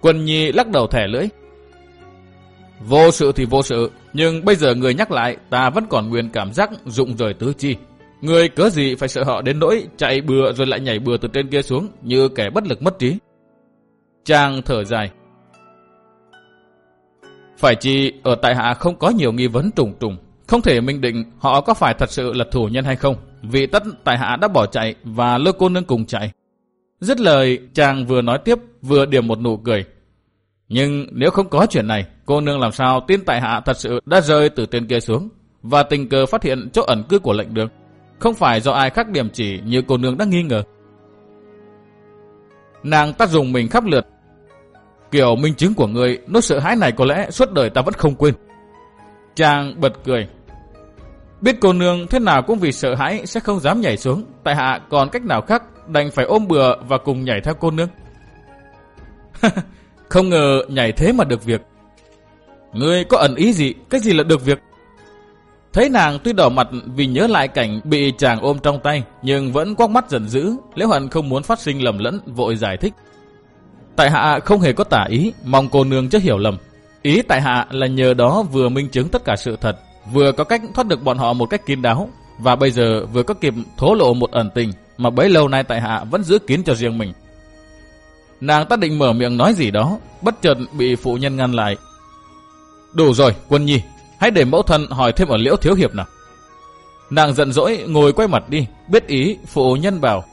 Quân nhi lắc đầu thẻ lưỡi. Vô sự thì vô sự, nhưng bây giờ người nhắc lại ta vẫn còn nguyên cảm giác dụng rời tứ chi. Người cớ gì phải sợ họ đến nỗi chạy bừa rồi lại nhảy bừa từ trên kia xuống như kẻ bất lực mất trí. Chàng thở dài. Phải chi ở tại hạ không có nhiều nghi vấn trùng trùng, không thể minh định họ có phải thật sự là thủ nhân hay không, vì tất tại hạ đã bỏ chạy và lôi cô nương cùng chạy. Dứt lời, chàng vừa nói tiếp, vừa điểm một nụ cười. Nhưng nếu không có chuyện này, cô nương làm sao tin tại hạ thật sự đã rơi từ tên kia xuống, và tình cờ phát hiện chỗ ẩn cư của lệnh đường. Không phải do ai khác điểm chỉ như cô nương đã nghi ngờ. Nàng ta dùng mình khắp lượt. Kiểu minh chứng của người, nỗi sợ hãi này có lẽ suốt đời ta vẫn không quên. Chàng bật cười. Biết cô nương thế nào cũng vì sợ hãi sẽ không dám nhảy xuống. Tại hạ còn cách nào khác đành phải ôm bừa và cùng nhảy theo cô nương. [LAUGHS] không ngờ nhảy thế mà được việc. Ngươi có ẩn ý gì? Cái gì là được việc? Thấy nàng tuy đỏ mặt vì nhớ lại cảnh bị chàng ôm trong tay, nhưng vẫn quắc mắt giận dữ, Liễu Hận không muốn phát sinh lầm lẫn, vội giải thích. Tại hạ không hề có tả ý, mong cô nương chớ hiểu lầm. Ý tại hạ là nhờ đó vừa minh chứng tất cả sự thật, vừa có cách thoát được bọn họ một cách kín đáo, và bây giờ vừa có kịp thố lộ một ẩn tình mà bấy lâu nay tại hạ vẫn giữ kín cho riêng mình. Nàng ta định mở miệng nói gì đó, bất chợt bị phụ nhân ngăn lại. Đủ rồi, quân nhi, hãy để mẫu thân hỏi thêm ở liễu thiếu hiệp nào. Nàng giận dỗi ngồi quay mặt đi, biết ý phụ nhân bảo.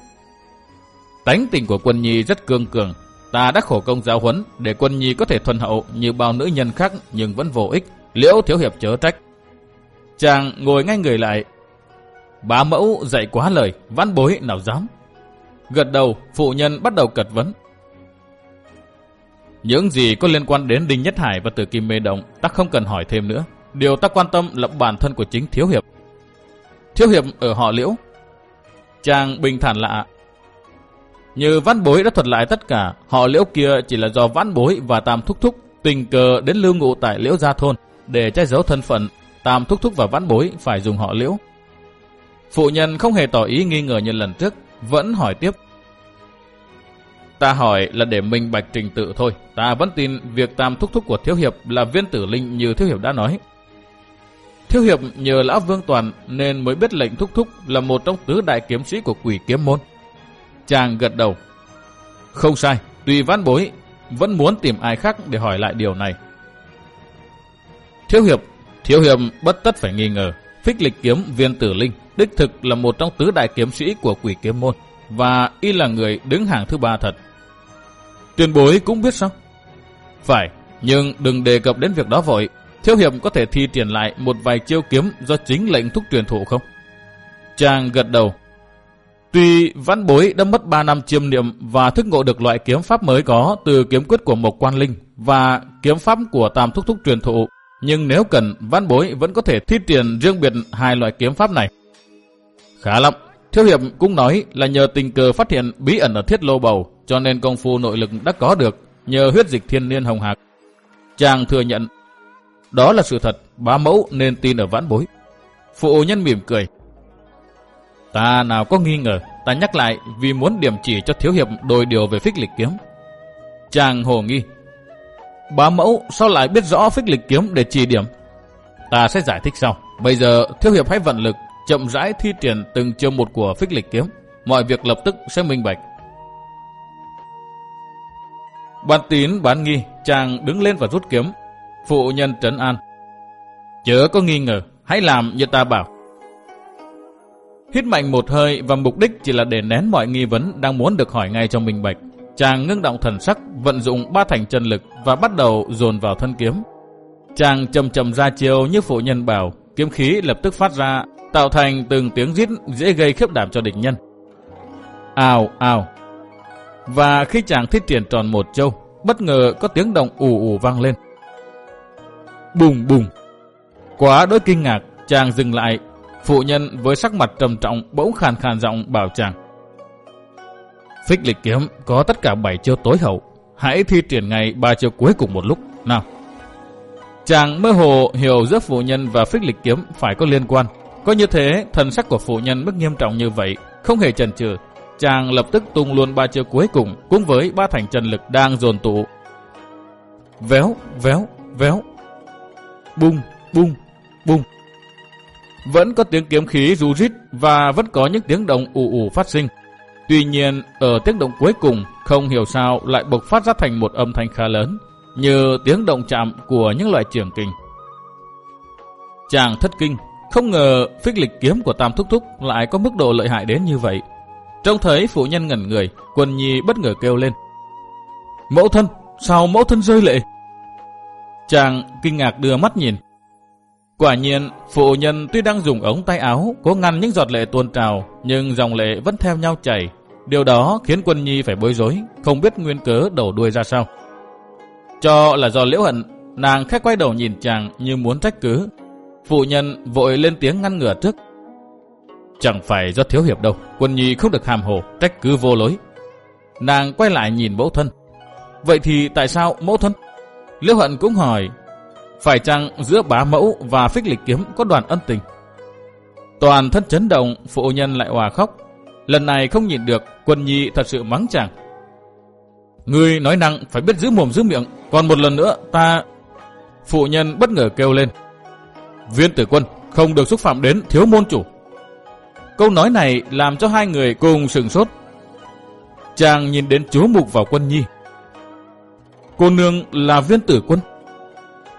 Tánh tình của quân nhi rất cương cường, ta đã khổ công giáo huấn để quân nhi có thể thuần hậu như bao nữ nhân khác nhưng vẫn vô ích, liễu thiếu hiệp chớ trách. Chàng ngồi ngay người lại. Bá mẫu dạy quá lời, văn bối nào dám. Gật đầu, phụ nhân bắt đầu cật vấn. Những gì có liên quan đến Đinh Nhất Hải và Tử Kim Mê Động ta không cần hỏi thêm nữa. Điều ta quan tâm là bản thân của chính Thiếu Hiệp. Thiếu Hiệp ở họ Liễu. Chàng bình thản lạ. Như văn bối đã thuật lại tất cả, họ Liễu kia chỉ là do văn bối và Tam Thúc Thúc tình cờ đến lưu ngụ tại Liễu Gia Thôn để che giấu thân phận. Tam Thúc Thúc và văn bối phải dùng họ Liễu. Phụ nhân không hề tỏ ý nghi ngờ như lần trước, vẫn hỏi tiếp. Ta hỏi là để minh bạch trình tự thôi. Ta vẫn tin việc tam thúc thúc của Thiếu Hiệp là viên tử linh như Thiếu Hiệp đã nói. Thiếu Hiệp nhờ Lão Vương Toàn nên mới biết lệnh thúc thúc là một trong tứ đại kiếm sĩ của quỷ kiếm môn. Chàng gật đầu. Không sai, tùy văn bối, vẫn muốn tìm ai khác để hỏi lại điều này. Thiếu Hiệp, Thiếu Hiệp bất tất phải nghi ngờ. Phích lịch kiếm viên tử linh, đích thực là một trong tứ đại kiếm sĩ của quỷ kiếm môn, và y là người đứng hàng thứ ba thật. Tuyên bối cũng biết sao? Phải, nhưng đừng đề cập đến việc đó vội. Thiếu hiệp có thể thi triển lại một vài chiêu kiếm do chính lệnh thúc truyền thụ không? Chàng gật đầu. Tuy văn bối đã mất 3 năm chiêm niệm và thức ngộ được loại kiếm pháp mới có từ kiếm quyết của Mộc Quan Linh và kiếm pháp của Tam Thúc Thúc truyền thụ, nhưng nếu cần, văn bối vẫn có thể thi triển riêng biệt hai loại kiếm pháp này. Khá lắm, Thiếu Hiệp cũng nói là nhờ tình cờ phát hiện bí ẩn ở thiết lô bầu, cho nên công phu nội lực đã có được nhờ huyết dịch thiên niên hồng hạc. Chàng thừa nhận, đó là sự thật, bá mẫu nên tin ở vãn bối. Phụ nhân mỉm cười. Ta nào có nghi ngờ, ta nhắc lại vì muốn điểm chỉ cho Thiếu Hiệp đôi điều về phích lịch kiếm. Chàng hồ nghi. Bá mẫu sao lại biết rõ phích lịch kiếm để chỉ điểm? Ta sẽ giải thích sau. Bây giờ Thiếu Hiệp hãy vận lực chậm rãi thi triển từng chiêu một của phích lịch kiếm, mọi việc lập tức sẽ minh bạch. Bán tín bán nghi, chàng đứng lên và rút kiếm. Phụ nhân trấn an. Chớ có nghi ngờ, hãy làm như ta bảo. Hít mạnh một hơi và mục đích chỉ là để nén mọi nghi vấn đang muốn được hỏi ngay trong minh bạch. Chàng ngưng động thần sắc, vận dụng ba thành chân lực và bắt đầu dồn vào thân kiếm. Chàng chầm chầm ra chiều như phụ nhân bảo, kiếm khí lập tức phát ra tạo thành từng tiếng rít dễ gây khiếp đảm cho địch nhân. Ào, ào. Và khi chàng thi triển tròn một châu, bất ngờ có tiếng động ù ù vang lên. Bùng bùng. Quá đôi kinh ngạc, chàng dừng lại. Phụ nhân với sắc mặt trầm trọng bỗng khàn khàn giọng bảo chàng. Phích lịch kiếm có tất cả 7 chiêu tối hậu. Hãy thi triển ngày ba chiêu cuối cùng một lúc. Nào. Chàng mơ hồ hiểu giữa phụ nhân và phích lịch kiếm phải có liên quan. Có như thế, thần sắc của phụ nhân mức nghiêm trọng như vậy, không hề chần chừ, chàng lập tức tung luôn ba chiêu cuối cùng cùng với ba thành chân lực đang dồn tụ. Véo, véo, véo. Bung, bung, bung. Vẫn có tiếng kiếm khí rú rít và vẫn có những tiếng động ù ù phát sinh. Tuy nhiên, ở tiếng động cuối cùng, không hiểu sao lại bộc phát ra thành một âm thanh khá lớn, như tiếng động chạm của những loại trường kinh. Chàng thất kinh, không ngờ phích lịch kiếm của Tam Thúc Thúc lại có mức độ lợi hại đến như vậy. Trông thấy phụ nhân ngẩn người, quân nhi bất ngờ kêu lên. Mẫu thân, sao mẫu thân rơi lệ? Chàng kinh ngạc đưa mắt nhìn. Quả nhiên, phụ nhân tuy đang dùng ống tay áo cố ngăn những giọt lệ tuôn trào, nhưng dòng lệ vẫn theo nhau chảy. Điều đó khiến quân nhi phải bối rối, không biết nguyên cớ đầu đuôi ra sao. Cho là do liễu hận, nàng khách quay đầu nhìn chàng như muốn trách cứ, Phụ nhân vội lên tiếng ngăn ngừa trước. Chẳng phải do thiếu hiệp đâu, quân nhi không được hàm hồ, trách cứ vô lối. Nàng quay lại nhìn mẫu thân. Vậy thì tại sao mẫu thân? Liễu hận cũng hỏi, phải chăng giữa bá mẫu và phích lịch kiếm có đoàn ân tình? Toàn thân chấn động, phụ nhân lại hòa khóc. Lần này không nhìn được, quân nhi thật sự mắng chàng. người nói năng phải biết giữ mồm giữ miệng, còn một lần nữa ta... Phụ nhân bất ngờ kêu lên. Viên tử quân không được xúc phạm đến thiếu môn chủ. Câu nói này làm cho hai người cùng sừng sốt. Chàng nhìn đến chú mục vào quân nhi. Cô nương là viên tử quân.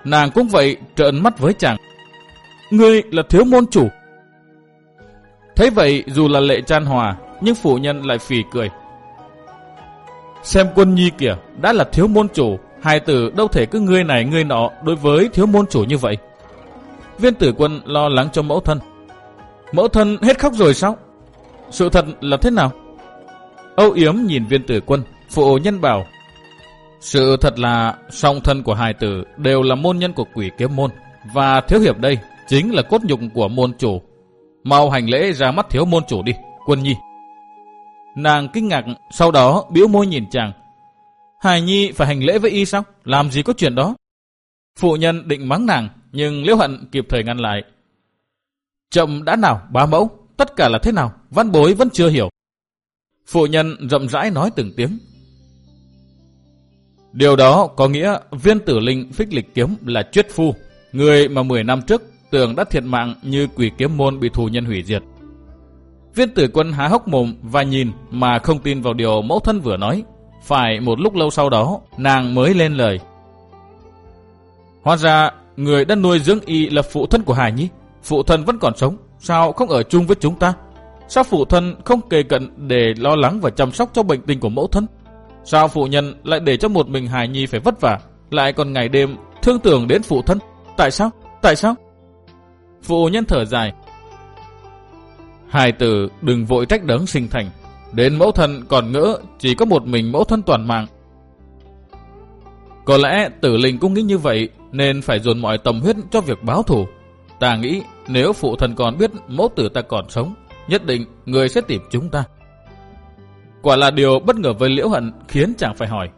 Nàng cũng vậy trợn mắt với chàng. Ngươi là thiếu môn chủ. Thấy vậy dù là lệ chan hòa, nhưng phụ nhân lại phì cười. Xem quân nhi kìa, đã là thiếu môn chủ, hai tử đâu thể cứ ngươi này ngươi nọ đối với thiếu môn chủ như vậy. Viên tử quân lo lắng cho mẫu thân. Mẫu thân hết khóc rồi sao? Sự thật là thế nào? Âu Yếm nhìn viên tử quân, phụ nhân bảo. Sự thật là song thân của hài tử đều là môn nhân của quỷ kiếm môn, và thiếu hiệp đây chính là cốt nhục của môn chủ. Mau hành lễ ra mắt thiếu môn chủ đi, quân nhi. Nàng kinh ngạc, sau đó biểu môi nhìn chàng. hài nhi phải hành lễ với y sao? Làm gì có chuyện đó? Phụ nhân định mắng nàng, nhưng liễu hận kịp thời ngăn lại. Chậm đã nào, bá mẫu, tất cả là thế nào? Văn bối vẫn chưa hiểu. Phụ nhân rậm rãi nói từng tiếng. Điều đó có nghĩa viên tử linh phích lịch kiếm là chuyết phu, người mà 10 năm trước tưởng đã thiệt mạng như quỷ kiếm môn bị thù nhân hủy diệt. Viên tử quân há hốc mồm và nhìn mà không tin vào điều mẫu thân vừa nói. Phải một lúc lâu sau đó, nàng mới lên lời. Hóa ra, người đã nuôi dưỡng y là phụ thân của Hải Nhi. Phụ thân vẫn còn sống, sao không ở chung với chúng ta? Sao phụ thân không kề cận để lo lắng và chăm sóc cho bệnh tình của mẫu thân? Sao phụ nhân lại để cho một mình Hải Nhi phải vất vả, lại còn ngày đêm thương tưởng đến phụ thân? Tại sao? Tại sao? Phụ nhân thở dài. Hải tử đừng vội trách đấng sinh thành. Đến mẫu thân còn ngỡ chỉ có một mình mẫu thân toàn mạng. Có lẽ tử linh cũng nghĩ như vậy nên phải dồn mọi tâm huyết cho việc báo thù. Ta nghĩ nếu phụ thần còn biết mẫu tử ta còn sống, nhất định người sẽ tìm chúng ta. Quả là điều bất ngờ với Liễu Hận khiến chàng phải hỏi.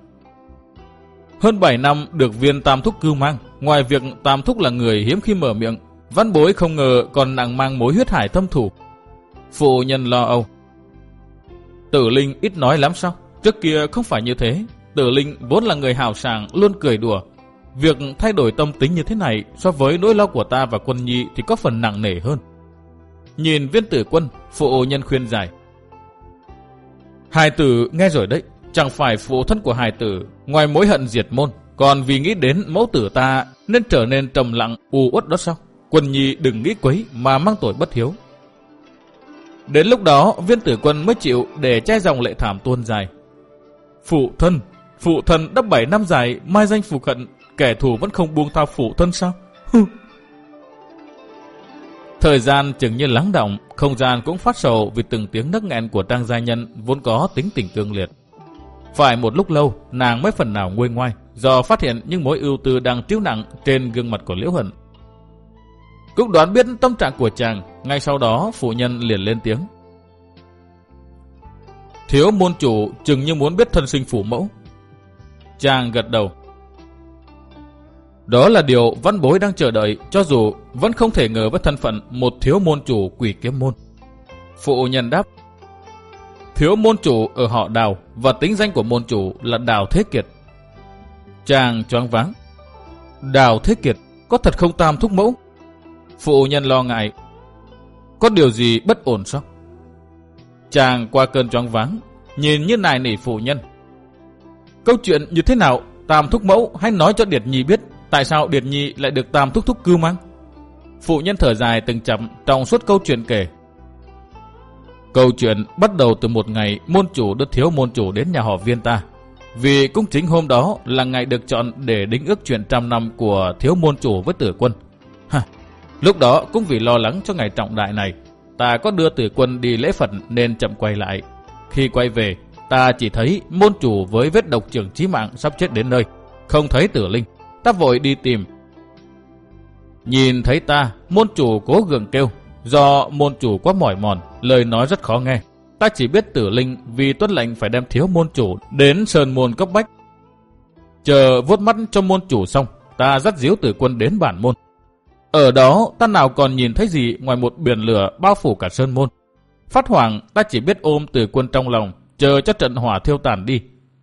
Hơn 7 năm được viên tam thúc cưu mang, ngoài việc tam thúc là người hiếm khi mở miệng, văn bối không ngờ còn nặng mang mối huyết hải thâm thủ. Phụ nhân lo âu. Tử Linh ít nói lắm sao? Trước kia không phải như thế. Tử Linh vốn là người hào sảng, luôn cười đùa. Việc thay đổi tâm tính như thế này so với nỗi lo của ta và quân nhi thì có phần nặng nề hơn. Nhìn viên tử quân, phụ nhân khuyên giải. Hài tử nghe rồi đấy, chẳng phải phụ thân của hài tử, ngoài mối hận diệt môn, còn vì nghĩ đến mẫu tử ta nên trở nên trầm lặng, u uất đó sao? Quân nhi đừng nghĩ quấy mà mang tội bất hiếu. Đến lúc đó, viên tử quân mới chịu để che dòng lệ thảm tuôn dài. Phụ thân, phụ thân đã 7 năm dài, mai danh phù cận, kẻ thù vẫn không buông tha phụ thân sao? Thời gian chừng như lắng động, không gian cũng phát sầu vì từng tiếng nấc nghẹn của trang gia nhân vốn có tính tình cương liệt. Phải một lúc lâu, nàng mới phần nào nguôi ngoai, do phát hiện những mối ưu tư đang chiếu nặng trên gương mặt của Liễu Hận. Cũng đoán biết tâm trạng của chàng, ngay sau đó phụ nhân liền lên tiếng. Thiếu môn chủ chừng như muốn biết thân sinh phủ mẫu. Chàng gật đầu. Đó là điều văn bối đang chờ đợi, cho dù vẫn không thể ngờ với thân phận một thiếu môn chủ quỷ kiếm môn. Phụ nhân đáp, thiếu môn chủ ở họ đào và tính danh của môn chủ là Đào Thế Kiệt. Chàng choáng váng. Đào Thế Kiệt có thật không tam thúc mẫu? Phụ nhân lo ngại. Có điều gì bất ổn sao? Chàng qua cơn choáng váng, nhìn như này nỉ phụ nhân. Câu chuyện như thế nào, tam thúc mẫu hãy nói cho Điệt Nhi biết Tại sao Điệt Nhi lại được Tam Thúc Thúc cưu mang? Phụ nhân thở dài từng chậm trong suốt câu chuyện kể. Câu chuyện bắt đầu từ một ngày môn chủ đưa thiếu môn chủ đến nhà họ viên ta. Vì cũng chính hôm đó là ngày được chọn để đính ước chuyện trăm năm của thiếu môn chủ với tử quân. Ha, lúc đó cũng vì lo lắng cho ngày trọng đại này, ta có đưa tử quân đi lễ Phật nên chậm quay lại. Khi quay về, ta chỉ thấy môn chủ với vết độc trưởng chí mạng sắp chết đến nơi, không thấy tử linh. Ta vội đi tìm. Nhìn thấy ta, môn chủ cố gượng kêu. Do môn chủ quá mỏi mòn, lời nói rất khó nghe. Ta chỉ biết tử linh vì tuất lệnh phải đem thiếu môn chủ đến sơn môn cấp bách. Chờ vuốt mắt cho môn chủ xong, ta dắt diếu tử quân đến bản môn. Ở đó, ta nào còn nhìn thấy gì ngoài một biển lửa bao phủ cả sơn môn. Phát hoảng, ta chỉ biết ôm tử quân trong lòng, chờ cho trận hỏa thiêu tàn đi.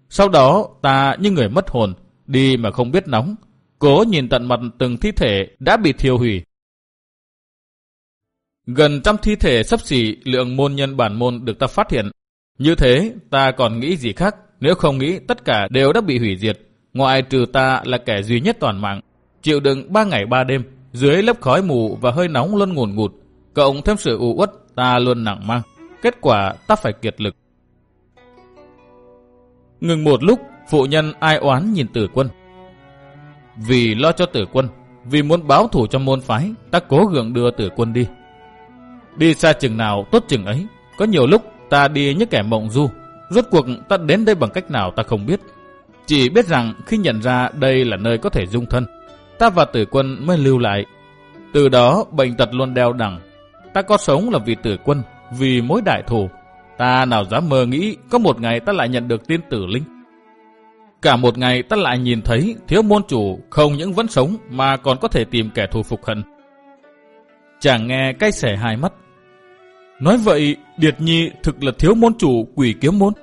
Sau đó, ta như người mất hồn, đi mà không biết nóng, Cố nhìn tận mặt từng thi thể đã bị thiêu hủy. Gần trăm thi thể sắp xỉ lượng môn nhân bản môn được ta phát hiện. Như thế, ta còn nghĩ gì khác, nếu không nghĩ tất cả đều đã bị hủy diệt. Ngoại trừ ta là kẻ duy nhất toàn mạng, chịu đựng ba ngày ba đêm, dưới lớp khói mù và hơi nóng luôn ngùn ngụt. Cộng thêm sự u uất, ta luôn nặng mang. Kết quả ta phải kiệt lực. Ngừng một lúc, phụ nhân ai oán nhìn tử quân. Vì lo cho tử quân, vì muốn báo thủ cho môn phái, ta cố gượng đưa tử quân đi. Đi xa chừng nào tốt chừng ấy, có nhiều lúc ta đi như kẻ mộng du, rốt cuộc ta đến đây bằng cách nào ta không biết. Chỉ biết rằng khi nhận ra đây là nơi có thể dung thân, ta và tử quân mới lưu lại. Từ đó bệnh tật luôn đeo đẳng. Ta có sống là vì tử quân, vì mối đại thù. Ta nào dám mơ nghĩ có một ngày ta lại nhận được tin tử linh. Cả một ngày ta lại nhìn thấy thiếu môn chủ không những vẫn sống mà còn có thể tìm kẻ thù phục hận. Chàng nghe cay xẻ hai mắt. Nói vậy, Điệt Nhi thực là thiếu môn chủ quỷ kiếm môn.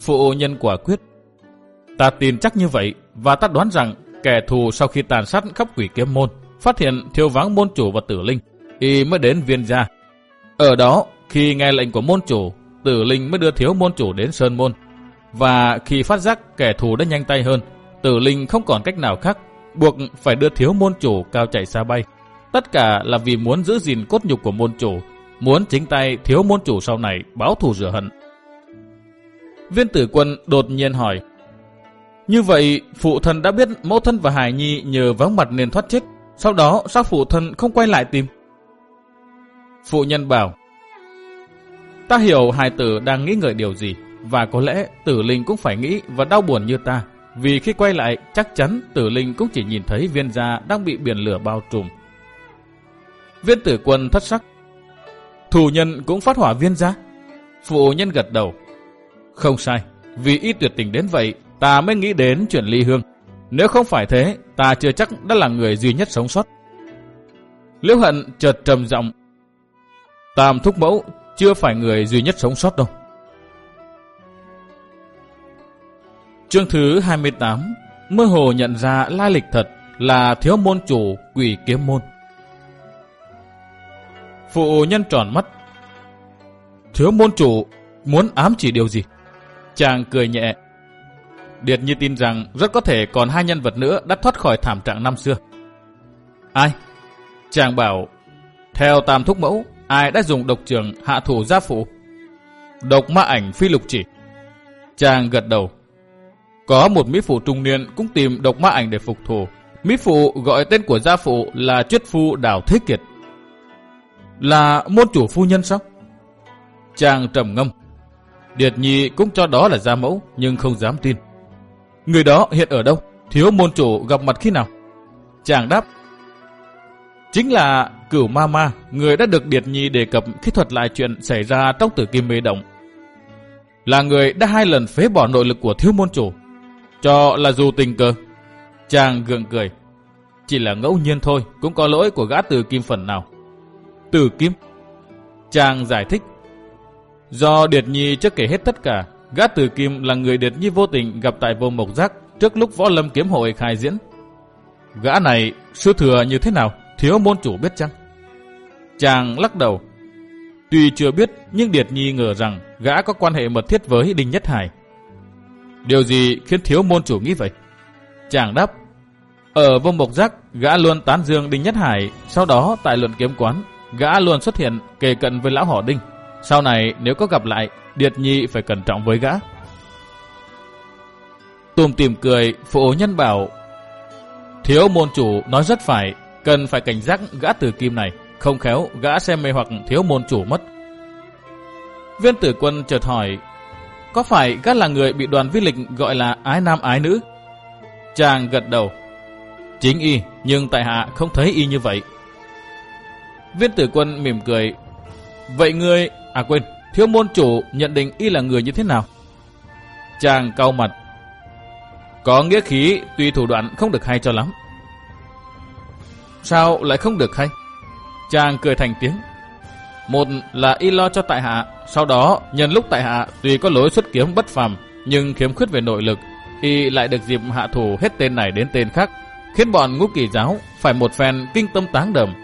Phụ nhân quả quyết. Ta tin chắc như vậy và ta đoán rằng kẻ thù sau khi tàn sát khắp quỷ kiếm môn phát hiện thiếu vắng môn chủ và tử linh y mới đến viên gia. Ở đó, khi nghe lệnh của môn chủ, tử linh mới đưa thiếu môn chủ đến sơn môn. Và khi phát giác kẻ thù đã nhanh tay hơn, tử linh không còn cách nào khác, buộc phải đưa thiếu môn chủ cao chạy xa bay. Tất cả là vì muốn giữ gìn cốt nhục của môn chủ, muốn chính tay thiếu môn chủ sau này báo thù rửa hận. Viên tử quân đột nhiên hỏi, Như vậy, phụ thân đã biết mẫu thân và Hải Nhi nhờ vắng mặt nên thoát chết, sau đó sao phụ thân không quay lại tìm? Phụ nhân bảo, Ta hiểu hài tử đang nghĩ ngợi điều gì, và có lẽ tử linh cũng phải nghĩ và đau buồn như ta. Vì khi quay lại, chắc chắn tử linh cũng chỉ nhìn thấy viên gia đang bị biển lửa bao trùm. Viên tử quân thất sắc. Thủ nhân cũng phát hỏa viên gia. Phụ nhân gật đầu. Không sai, vì y tuyệt tình đến vậy, ta mới nghĩ đến chuyện ly hương. Nếu không phải thế, ta chưa chắc đã là người duy nhất sống sót. Liễu hận chợt trầm giọng. Tam thúc mẫu chưa phải người duy nhất sống sót đâu. Chương thứ 28 Mơ hồ nhận ra lai lịch thật là thiếu môn chủ quỷ kiếm môn. Phụ nhân tròn mắt. Thiếu môn chủ muốn ám chỉ điều gì? Chàng cười nhẹ. Điệt như tin rằng rất có thể còn hai nhân vật nữa đã thoát khỏi thảm trạng năm xưa. Ai? Chàng bảo, theo tam thúc mẫu, ai đã dùng độc trường hạ thủ gia phụ? Độc ma ảnh phi lục chỉ. Chàng gật đầu. Có một mỹ phụ trung niên cũng tìm độc ma ảnh để phục thù. Mỹ phụ gọi tên của gia phụ là Chuyết Phu Đào Thế Kiệt. Là môn chủ phu nhân sao? Chàng trầm ngâm. Điệt Nhi cũng cho đó là gia mẫu nhưng không dám tin. Người đó hiện ở đâu? Thiếu môn chủ gặp mặt khi nào? Chàng đáp. Chính là cửu ma ma, người đã được Điệt Nhi đề cập khi thuật lại chuyện xảy ra trong tử kim mê động. Là người đã hai lần phế bỏ nội lực của thiếu môn chủ. Cho là dù tình cờ. Chàng gượng cười. Chỉ là ngẫu nhiên thôi, cũng có lỗi của gã Từ kim phần nào. Từ kim? Chàng giải thích. Do Điệt Nhi trước kể hết tất cả, gã Từ kim là người Điệt Nhi vô tình gặp tại vô mộc giác trước lúc võ lâm kiếm hội khai diễn. Gã này sư thừa như thế nào? Thiếu môn chủ biết chăng? Chàng lắc đầu. Tuy chưa biết, nhưng Điệt Nhi ngờ rằng gã có quan hệ mật thiết với Đinh Nhất Hải. Điều gì khiến thiếu môn chủ nghĩ vậy? Chàng đáp. Ở vô mộc giác, gã luôn tán dương Đinh Nhất Hải. Sau đó, tại luận kiếm quán, gã luôn xuất hiện kề cận với lão họ Đinh. Sau này, nếu có gặp lại, Điệt Nhi phải cẩn trọng với gã. Tùm tìm cười, phụ nhân bảo Thiếu môn chủ nói rất phải, cần phải cảnh giác gã tử kim này, không khéo gã xem mê hoặc thiếu môn chủ mất. Viên tử quân chợt hỏi, có phải gã là người bị đoàn vi lịch gọi là ái nam ái nữ? Chàng gật đầu, chính y, nhưng tại hạ không thấy y như vậy. Viên tử quân mỉm cười, vậy người, à quên, thiếu môn chủ nhận định y là người như thế nào? Chàng cau mặt, có nghĩa khí tuy thủ đoạn không được hay cho lắm. Sao lại không được hay? Chàng cười thành tiếng. Một là y lo cho tại hạ, sau đó nhân lúc tại hạ tuy có lối xuất kiếm bất phàm nhưng khiếm khuyết về nội lực, y lại được dịp hạ thủ hết tên này đến tên khác, khiến bọn ngũ kỳ giáo phải một phen kinh tâm táng đầm.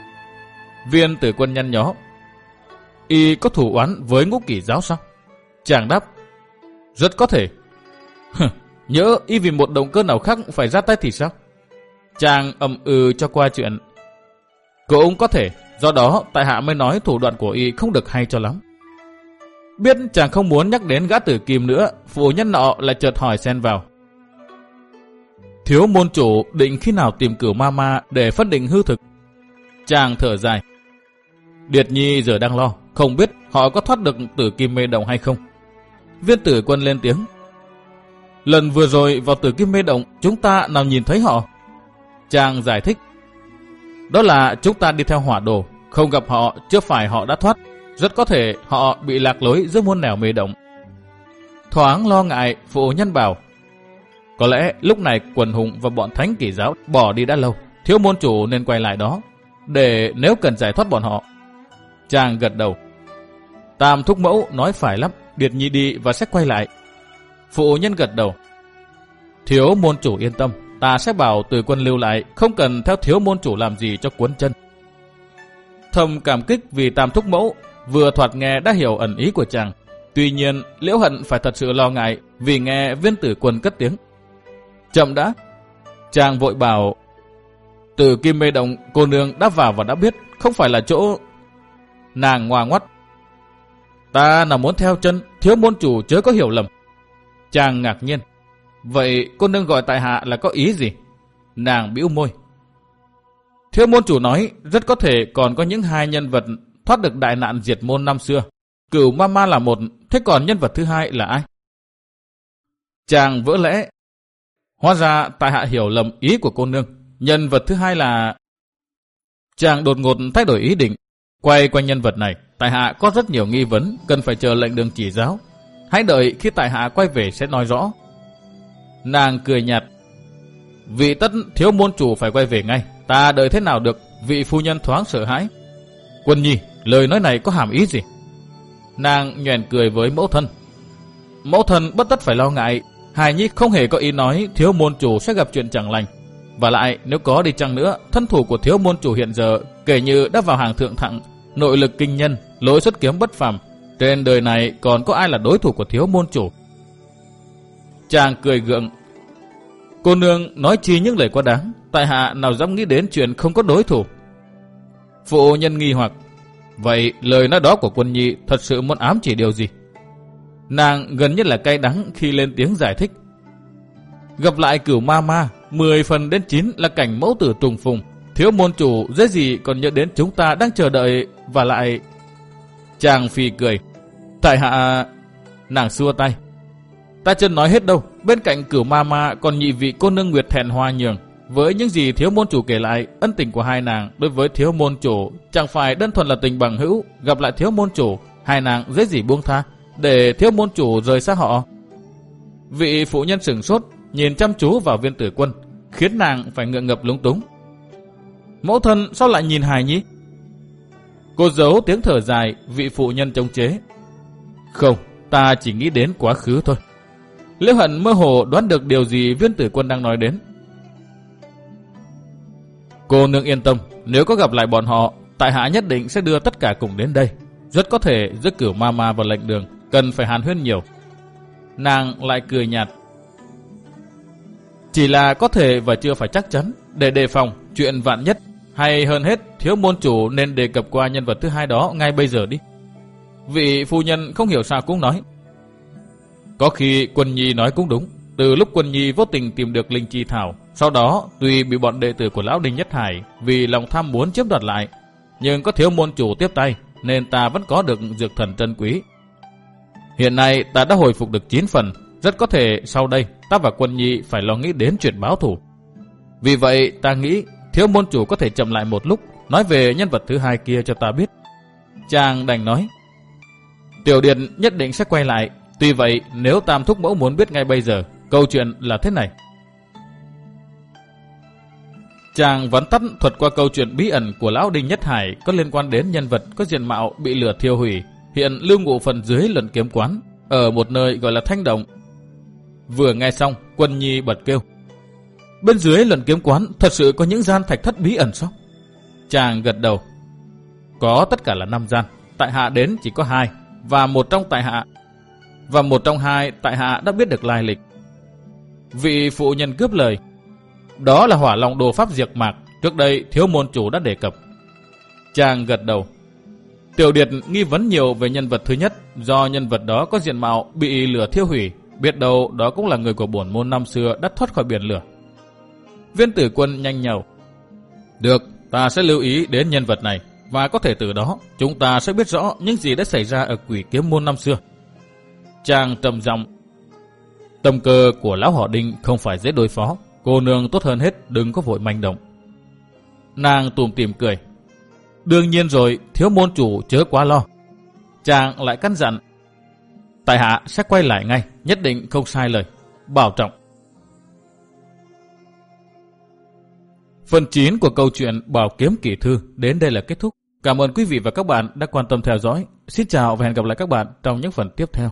Viên tử quân nhăn nhó. Y có thủ oán với ngũ kỳ giáo sao? Chàng đáp. Rất có thể. [LAUGHS] Nhớ y vì một động cơ nào khác phải ra tay thì sao? Chàng ầm ừ cho qua chuyện. Cũng có thể, do đó tại hạ mới nói thủ đoạn của y không được hay cho lắm. Biết chàng không muốn nhắc đến gã tử kim nữa, phụ nhân nọ lại chợt hỏi xen vào. Thiếu môn chủ định khi nào tìm cửu ma ma để phân định hư thực. Chàng thở dài. Điệt nhi giờ đang lo, không biết họ có thoát được tử kim mê động hay không. Viên tử quân lên tiếng. Lần vừa rồi vào tử kim mê động, chúng ta nào nhìn thấy họ? Chàng giải thích. Đó là chúng ta đi theo hỏa đồ, không gặp họ, chưa phải họ đã thoát. Rất có thể họ bị lạc lối giữa muôn nẻo mê động. Thoáng lo ngại, phụ nhân bảo. Có lẽ lúc này quần hùng và bọn thánh kỷ giáo bỏ đi đã lâu. Thiếu môn chủ nên quay lại đó, để nếu cần giải thoát bọn họ. Chàng gật đầu. Tam thúc mẫu nói phải lắm, Điệt Nhi đi và sẽ quay lại. Phụ nhân gật đầu. Thiếu môn chủ yên tâm, ta sẽ bảo từ quân lưu lại, không cần theo thiếu môn chủ làm gì cho cuốn chân. Thầm cảm kích vì tam thúc mẫu, vừa thoạt nghe đã hiểu ẩn ý của chàng. Tuy nhiên, Liễu Hận phải thật sự lo ngại vì nghe viên tử quân cất tiếng. Chậm đã. Chàng vội bảo, từ Kim Mê Động, cô nương đã vào và đã biết, không phải là chỗ... Nàng ngoa ngoắt. Ta là muốn theo chân, thiếu môn chủ chớ có hiểu lầm. Chàng ngạc nhiên. Vậy cô nương gọi tại hạ là có ý gì? Nàng bĩu môi. Thiếu môn chủ nói, rất có thể còn có những hai nhân vật thoát được đại nạn diệt môn năm xưa. Cửu ma ma là một, thế còn nhân vật thứ hai là ai? Chàng vỡ lẽ. Hóa ra tại hạ hiểu lầm ý của cô nương. Nhân vật thứ hai là... Chàng đột ngột thay đổi ý định. Quay quanh nhân vật này, tại hạ có rất nhiều nghi vấn, cần phải chờ lệnh đường chỉ giáo. Hãy đợi khi tại hạ quay về sẽ nói rõ. Nàng cười nhạt. Vị tất thiếu môn chủ phải quay về ngay. Ta đợi thế nào được, vị phu nhân thoáng sợ hãi. Quân nhi, lời nói này có hàm ý gì? Nàng nhoèn cười với mẫu thân. Mẫu thân bất tất phải lo ngại, Hài Nhi không hề có ý nói thiếu môn chủ sẽ gặp chuyện chẳng lành. Và lại, nếu có đi chăng nữa, thân thủ của thiếu môn chủ hiện giờ kể như đã vào hàng thượng thặng, nội lực kinh nhân, lối xuất kiếm bất phàm. Trên đời này còn có ai là đối thủ của thiếu môn chủ? Chàng cười gượng. Cô nương nói chi những lời quá đáng, tại hạ nào dám nghĩ đến chuyện không có đối thủ. Phụ nhân nghi hoặc, vậy lời nói đó của quân nhi thật sự muốn ám chỉ điều gì? Nàng gần nhất là cay đắng khi lên tiếng giải thích. Gặp lại cửu ma ma, 10 phần đến 9 là cảnh mẫu tử trùng phùng. Thiếu môn chủ dễ gì còn nhớ đến chúng ta đang chờ đợi và lại... Chàng phi cười. Tại hạ... Nàng xua tay. Ta chưa nói hết đâu. Bên cạnh cửu ma ma còn nhị vị cô nương Nguyệt thẹn hoa nhường. Với những gì thiếu môn chủ kể lại, ân tình của hai nàng đối với thiếu môn chủ chẳng phải đơn thuần là tình bằng hữu. Gặp lại thiếu môn chủ, hai nàng dễ gì buông tha để thiếu môn chủ rời xa họ. Vị phụ nhân sửng sốt, nhìn chăm chú vào viên tử quân, khiến nàng phải ngượng ngập lúng túng. Mẫu thân sao lại nhìn hài nhỉ? Cô giấu tiếng thở dài, vị phụ nhân chống chế. Không, ta chỉ nghĩ đến quá khứ thôi. Liễu hận mơ hồ đoán được điều gì viên tử quân đang nói đến. Cô nương yên tâm, nếu có gặp lại bọn họ, tại hạ nhất định sẽ đưa tất cả cùng đến đây. Rất có thể giữa cửu ma ma và lệnh đường cần phải hàn huyên nhiều. Nàng lại cười nhạt. Chỉ là có thể và chưa phải chắc chắn, để đề phòng chuyện vạn nhất, hay hơn hết thiếu môn chủ nên đề cập qua nhân vật thứ hai đó ngay bây giờ đi. Vị phu nhân không hiểu sao cũng nói. Có khi quân nhi nói cũng đúng, từ lúc quân nhi vô tình tìm được linh chi thảo, sau đó tuy bị bọn đệ tử của lão đình Nhất Hải vì lòng tham muốn chiếm đoạt lại, nhưng có thiếu môn chủ tiếp tay nên ta vẫn có được dược thần chân quý Hiện nay ta đã hồi phục được 9 phần, rất có thể sau đây ta và quân nhi phải lo nghĩ đến chuyện báo thù. Vì vậy ta nghĩ thiếu môn chủ có thể chậm lại một lúc, nói về nhân vật thứ hai kia cho ta biết. Chàng đành nói, Tiểu Điền nhất định sẽ quay lại, tuy vậy nếu Tam Thúc Mẫu muốn biết ngay bây giờ, câu chuyện là thế này. Chàng vắn tắt thuật qua câu chuyện bí ẩn của Lão Đinh Nhất Hải có liên quan đến nhân vật có diện mạo bị lửa thiêu hủy hiện lưu ngụ phần dưới luận kiếm quán, ở một nơi gọi là Thanh Động. Vừa nghe xong, quân nhi bật kêu. Bên dưới luận kiếm quán thật sự có những gian thạch thất bí ẩn sao? Chàng gật đầu. Có tất cả là 5 gian, tại hạ đến chỉ có hai và một trong tại hạ và một trong hai tại hạ đã biết được lai lịch. Vị phụ nhân cướp lời. Đó là hỏa long đồ pháp diệt mạc, trước đây thiếu môn chủ đã đề cập. Chàng gật đầu. Tiểu Điệt nghi vấn nhiều về nhân vật thứ nhất, do nhân vật đó có diện mạo bị lửa thiêu hủy, biết đâu đó cũng là người của bổn môn năm xưa đã thoát khỏi biển lửa. Viên tử quân nhanh nhầu. Được, ta sẽ lưu ý đến nhân vật này, và có thể từ đó chúng ta sẽ biết rõ những gì đã xảy ra ở quỷ kiếm môn năm xưa. Chàng trầm giọng. Tâm cơ của lão họ đinh không phải dễ đối phó. Cô nương tốt hơn hết đừng có vội manh động. Nàng tùm tìm cười. Đương nhiên rồi, thiếu môn chủ chớ quá lo. Chàng lại căn dặn. Tại hạ sẽ quay lại ngay, nhất định không sai lời. Bảo trọng. Phần 9 của câu chuyện Bảo Kiếm Kỳ Thư đến đây là kết thúc. Cảm ơn quý vị và các bạn đã quan tâm theo dõi. Xin chào và hẹn gặp lại các bạn trong những phần tiếp theo.